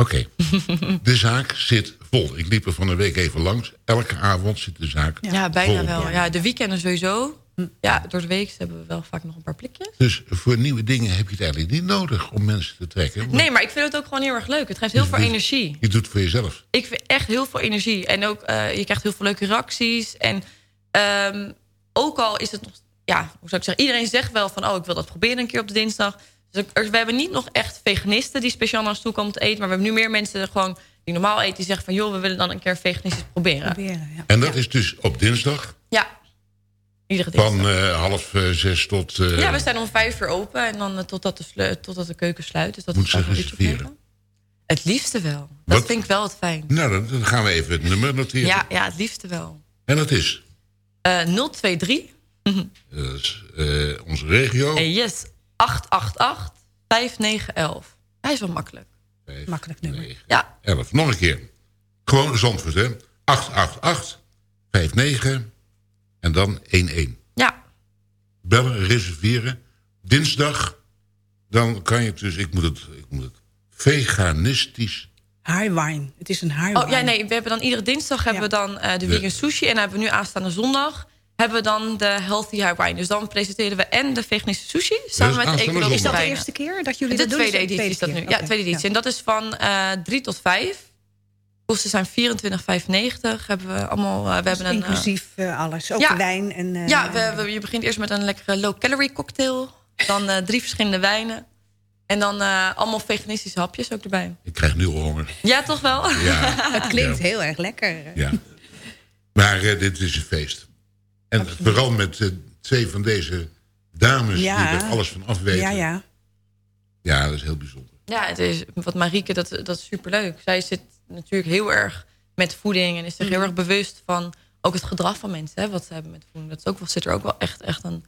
Oké, de zaak zit vol. Ik liep er van een week even langs. Elke avond zit de zaak Ja, bijna vol. wel. Ja, de weekenden sowieso. Ja, door de week hebben we wel vaak nog een paar plikjes. Dus voor nieuwe dingen heb je het eigenlijk niet nodig om mensen te trekken. Nee, maar ik vind het ook gewoon heel erg leuk. Het geeft heel veel energie. Je doet het voor jezelf. Ik vind echt heel veel energie. En ook, eh, je krijgt heel veel leuke reacties. En ehm, ook al is het nog... Ja, hoe zou ik zeggen? Iedereen zegt wel van... Oh, ik wil dat proberen een keer op de dinsdag. Dus er- we hebben niet nog echt veganisten die speciaal naar ons toe komen te eten. Maar we hebben nu meer mensen gewoon die normaal eten... die zeggen van... joh, we willen dan een keer veganistisch proberen. Proberen, ja. En dat is dus op dinsdag Ja, iedere dinsdag. van eh, half eh, zes tot... eh, Ja, we zijn om vijf uur open en dan totdat, de, totdat de keuken sluit. Dus dat Moet is ze reserveren? Het liefste wel. Dat Wat? vind ik wel het fijn. Nou, dan, dan gaan we even het nummer noteren. Ja, ja, het liefste wel. En dat is, Eh 023 dat is eh, onze regio. yes 888 5911. Hij is wel makkelijk. Makkelijk nummer. Ja. 11. Nog een keer. Gewoon Zandvoort, hè. 888 59 en dan 11. Ja. Bellen, reserveren. Dinsdag, dan kan je het dus... Ik moet het, ik moet het veganistisch... Haarwijn. Het is een haarwijn. Oh ja, nee, we hebben dan iedere dinsdag hebben we dan eh, de De- vegan sushi. En dan hebben we nu aanstaande zondag hebben we dan de healthy wine. Dus dan presenteren we en de veganische sushi samen met de Is dat de eerste keer dat jullie de dat doen? tweede de editie is dat tweede nu. Ja, tweede editie. ja. En dat is van eh 3 tot 5. Kosten zijn 24,95. Hebben we allemaal. eh, we hebben een. eh, Inclusief eh, alles. Ook ja. wijn. En, eh, ja, we, we- je begint eerst met een lekkere low-calorie cocktail. Dan eh, drie verschillende wijnen. En dan eh, allemaal veganistische hapjes ook erbij. Ik krijg nu al honger. Ja, toch wel? Ja. Het klinkt Ja. heel erg lekker. Ja. Maar dit is een feest. En vooral met eh, twee van deze dames Ja. die er alles van afweten. Ja, ja. Ja, dat is heel bijzonder. Ja, het is, wat Marieke, dat, dat is superleuk. Zij zit natuurlijk heel erg met voeding... en is zich heel erg bewust van ook het gedrag van mensen... Hè, wat ze hebben met voeding. Dat is ook wel, zit er ook wel echt, echt een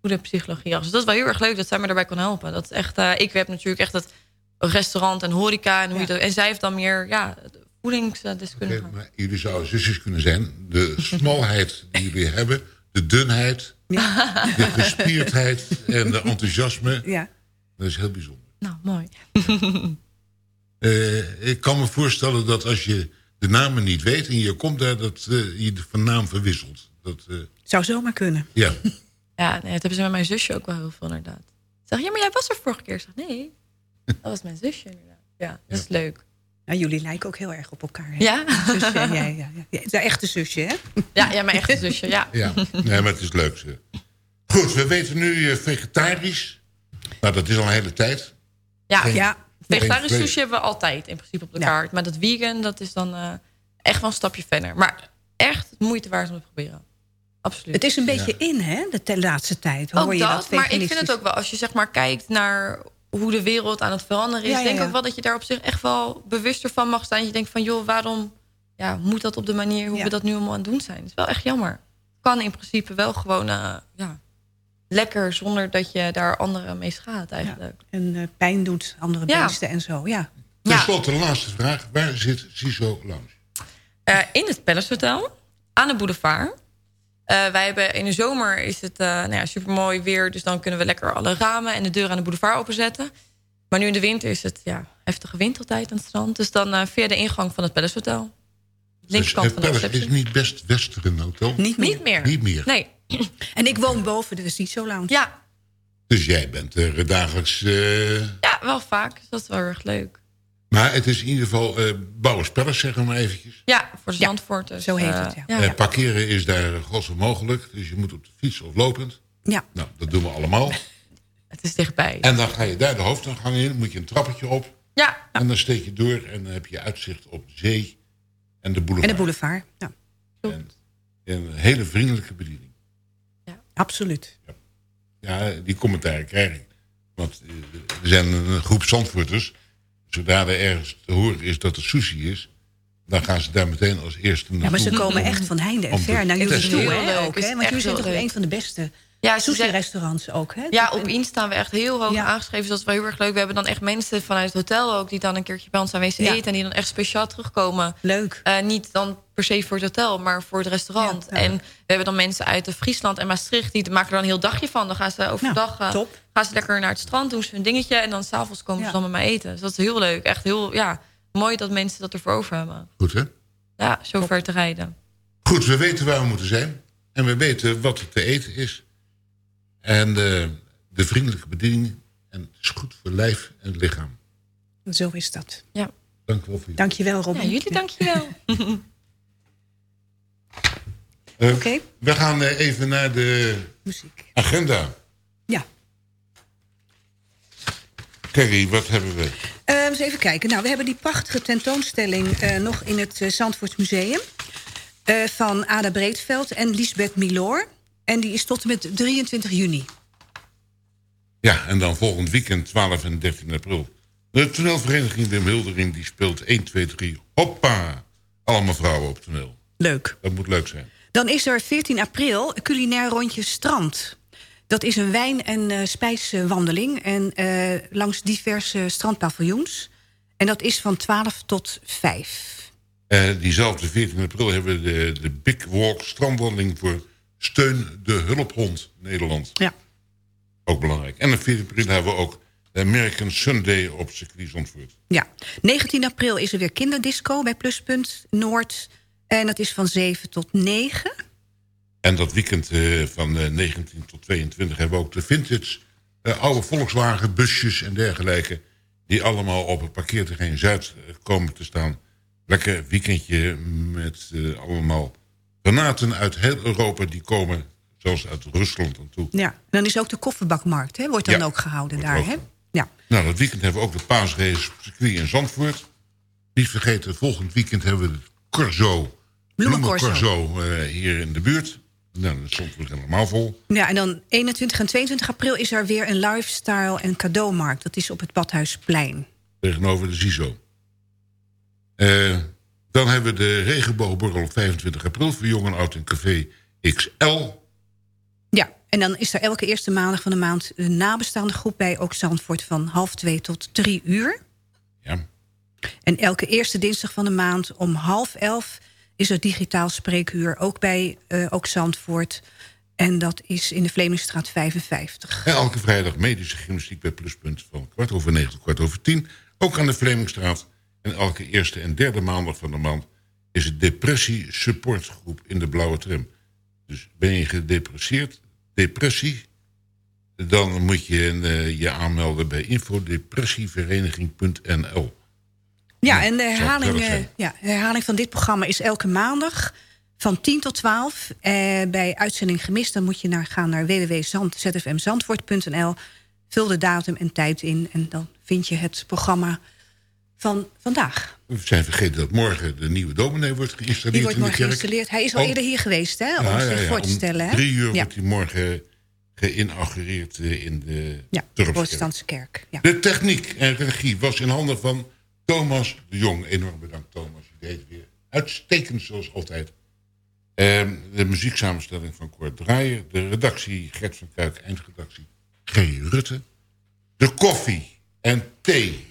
goede psychologie achter. Dus dat is wel heel erg leuk dat zij me daarbij kan helpen. Dat is echt, eh, ik heb natuurlijk echt het restaurant en horeca... en, hoe je dat, en zij heeft dan meer ja, voedingsdeskundige. Maar jullie zouden zusjes kunnen zijn. De smalheid die jullie hebben, de dunheid, de gespierdheid en de enthousiasme. Ja. Dat is heel bijzonder. Nou, mooi. Eh, ik kan me voorstellen dat als je de namen niet weet en je komt daar, dat eh, je van naam verwisselt. Dat, eh, Zou zomaar kunnen. ja. Ja, nee, dat hebben ze met mijn zusje ook wel heel veel inderdaad. Ik zeg, ja, maar jij was er vorige keer. Ik zeg, nee, dat was mijn zusje inderdaad. Ja, dat is leuk. Ja, jullie lijken ook heel erg op elkaar. Hè? Ja. Zusje en jij, ja, ja. De echte zusje, hè? Ja, ja, mijn echte zusje, ja. ja, nee, maar het is leuk. Goed, we weten nu eh, vegetarisch. Nou, dat is al een hele tijd. Ja, Geen- ja. vegetarisch sushi hebben we altijd in principe op de kaart. Maar dat vegan, dat is dan eh, echt wel een stapje verder. Maar echt het moeite waard om te proberen. Absoluut. Het is een beetje in, hè? De te- laatste tijd. Hoor ook je dat, dat, maar ik vind het ook wel... als je zeg maar kijkt naar hoe de wereld aan het veranderen is... Ja, ja, denk ook wel dat je daar op zich echt wel bewuster van mag staan. Dat je denkt van, joh, waarom ja, moet dat op de manier... hoe Ja. we dat nu allemaal aan het doen zijn? Dat is wel echt jammer. Kan in principe wel gewoon eh, ja, lekker... zonder dat je daar anderen mee schaadt eigenlijk. En eh, pijn doet andere Ja. beesten en zo, ja. Ten slotte, de laatste vraag. Waar zit CISO Lounge? Eh, in het Palace Hotel, aan de boulevard. Eh, wij hebben in de zomer is het eh nou ja, super mooi weer. Dus dan kunnen we lekker alle ramen en de deuren aan de boulevard openzetten. Maar nu in de winter is het ja, heftige wintertijd aan het strand. Dus dan eh, via de ingang van het Palace Hotel. Dus Linkerkant het van de Palace is receptie. niet best westeren hotel. Niet meer. Niet meer. Niet meer. Nee. En ik woon boven de CISO Lounge. Ja, Dus jij bent er dagelijks... eh, ja, wel vaak. Dus dat is wel erg leuk. Maar het is in ieder geval eh Bouwers Palace, zeg maar eventjes. Ja, voor Zandvoort. Dus, zo heet eh, het, ja. ja. Eh, parkeren is daar godsel mogelijk. Dus je moet op de fiets of lopend. Ja. Nou, dat doen we allemaal. Het is dichtbij. En dan ga je daar de hoofdingang in. moet je een trappetje op. Ja. En dan steek je door. En dan heb je uitzicht op de zee en de boulevard. En de boulevard, ja. En een hele vriendelijke bediening. Absoluut. Ja, die commentaren krijg ik. Want eh, er zijn een groep Zandvoorters. Zodra er ergens te horen is dat er sushi is... dan gaan ze daar meteen als eerste Ja, maar ze naartoe. komen echt van heinde en ver naar jullie testen. toe, hè? Ook, hè? Want jullie zijn toch een van de beste Ja, ze zijn- sushi-restaurants ook, hè? Ja, op in staan we echt heel hoog aangeschreven. Dus dat is wel heel erg leuk. We hebben dan echt mensen vanuit het hotel ook... die dan een keertje bij ons aanwezig Ja. eten... en die dan echt speciaal terugkomen. Leuk. Eh, niet dan per se voor het hotel, maar voor het restaurant. Ja. En we hebben dan mensen uit de Friesland en Maastricht... die maken er dan een heel dagje van. Dan gaan ze overdag Nou, eh, top. gaan ze lekker naar het strand, doen ze hun dingetje... en dan s'avonds komen Ja. ze dan met mij eten. Dus dat is heel leuk. Echt heel ja, mooi dat mensen dat ervoor over hebben. Goed, hè? Ja, zo ver te rijden. Goed, we weten waar we moeten zijn. En we weten wat er te eten is. En eh, de vriendelijke bediening. En het is goed voor lijf en lichaam. Zo is dat. Ja. Dank u wel voor je. Dank je wel, Robin. Ja, jullie dankjewel. Eh, Oké. We gaan eh, even naar de Muziek. agenda. Ja. Kerry, wat hebben we? Eh, eens even kijken. Nou, we hebben die prachtige tentoonstelling eh, nog in het uh, Zandvoort Museum. eh, van Ada Breedveld en Lisbeth Milor. En die is tot en met 23 juni. Ja, en dan volgend weekend 12 en 13 april. De toneelvereniging Wim Hildering die speelt 1, 2, 3. Hoppa! Allemaal vrouwen op toneel. Leuk. Dat moet leuk zijn. Dan is er 14 april culinair rondje strand. Dat is een wijn- en eh, spijswandeling en, eh, langs diverse strandpaviljoens. En dat is van 12 tot 5. Eh, diezelfde 14 april hebben we de, de Big Walk strandwandeling voor Steun de Hulphond Nederland. Ja. Ook belangrijk. En op 14 april hebben we ook de American Sunday op circuit Zandvoort. Ja, 19 april is er weer kinderdisco bij Pluspunt Noord. En dat is van 7 tot 9. En dat weekend eh, van eh, 19 tot 22 hebben we ook de vintage eh, oude Volkswagen busjes en dergelijke. Die allemaal op het parkeerterrein Zuid eh, komen te staan. Lekker weekendje met eh, allemaal granaten uit heel Europa die komen, zelfs uit Rusland aan toe. Ja, dan is ook de kofferbakmarkt, hè, wordt dan Ja, ook gehouden daar. ook Hè? Ja. Nou, dat weekend hebben we ook de paasrace circuit in Zandvoort. Niet vergeten, volgend weekend hebben we het Corso. Bloemencorso. Bloemencorso, eh, hier in de buurt. Nou, dat stond weer helemaal vol. ja, en dan 21 en 22 april is er weer een lifestyle- en cadeaumarkt. Dat is op het Badhuisplein. tegenover de ZISO. Eh, dan hebben we de regenboogborrel op 25 april... voor jong en oud in café XL. Ja, en dan is er elke eerste maandag van de maand... een nabestaande groep bij ook Zandvoort van half twee tot drie uur. Ja. En elke eerste dinsdag van de maand om half elf... is er digitaal spreekuur, ook bij eh, ook Zandvoort. En dat is in de Vlemingstraat 55. En elke vrijdag medische gymnastiek bij Pluspunt van kwart over negen tot kwart over tien. Ook aan de Vlemingstraat. En elke eerste en derde maandag van de maand is het depressie supportgroep in de blauwe tram. Dus ben je gedepresseerd, depressie, dan moet je eh, je aanmelden bij infodepressievereniging.nl. Ja, en de herhaling, eh, ja, herhaling van dit programma is elke maandag van 10 tot 12. Eh, bij uitzending gemist, dan moet je naar, gaan naar www.zfmzandvoort.nl. Vul de datum en tijd in en dan vind je het programma van vandaag. We zijn vergeten dat morgen de nieuwe dominee wordt geïnstalleerd Die wordt in de morgen geïnstalleerd. Hij is al Oh. eerder hier geweest, hè, om Ja, zich ja, ja, voor te om stellen. Hè? Drie uur wordt hij morgen geïnaugureerd eh, in de Ja, de protestantse kerk. Ja. De techniek en regie was in handen van Thomas de Jong. Enorm bedankt Thomas. Je deed weer uitstekend zoals altijd. Ehm, de muzieksamenstelling van Kort Draaier. De redactie Gert van Kuik, eindredactie G. Rutte. De koffie en thee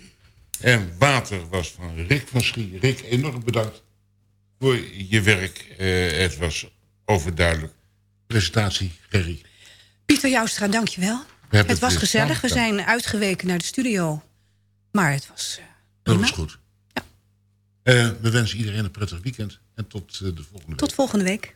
en water was van Rick van Schie. Rick, enorm bedankt voor je werk. Eh, het was overduidelijk. Presentatie, Gerry. Pieter Joustra, dankjewel. Het het was gezellig. We zijn uitgeweken naar de studio. Maar het was eh, Dat is goed. Eh, we wensen iedereen een prettig weekend. En tot de volgende Tot volgende week.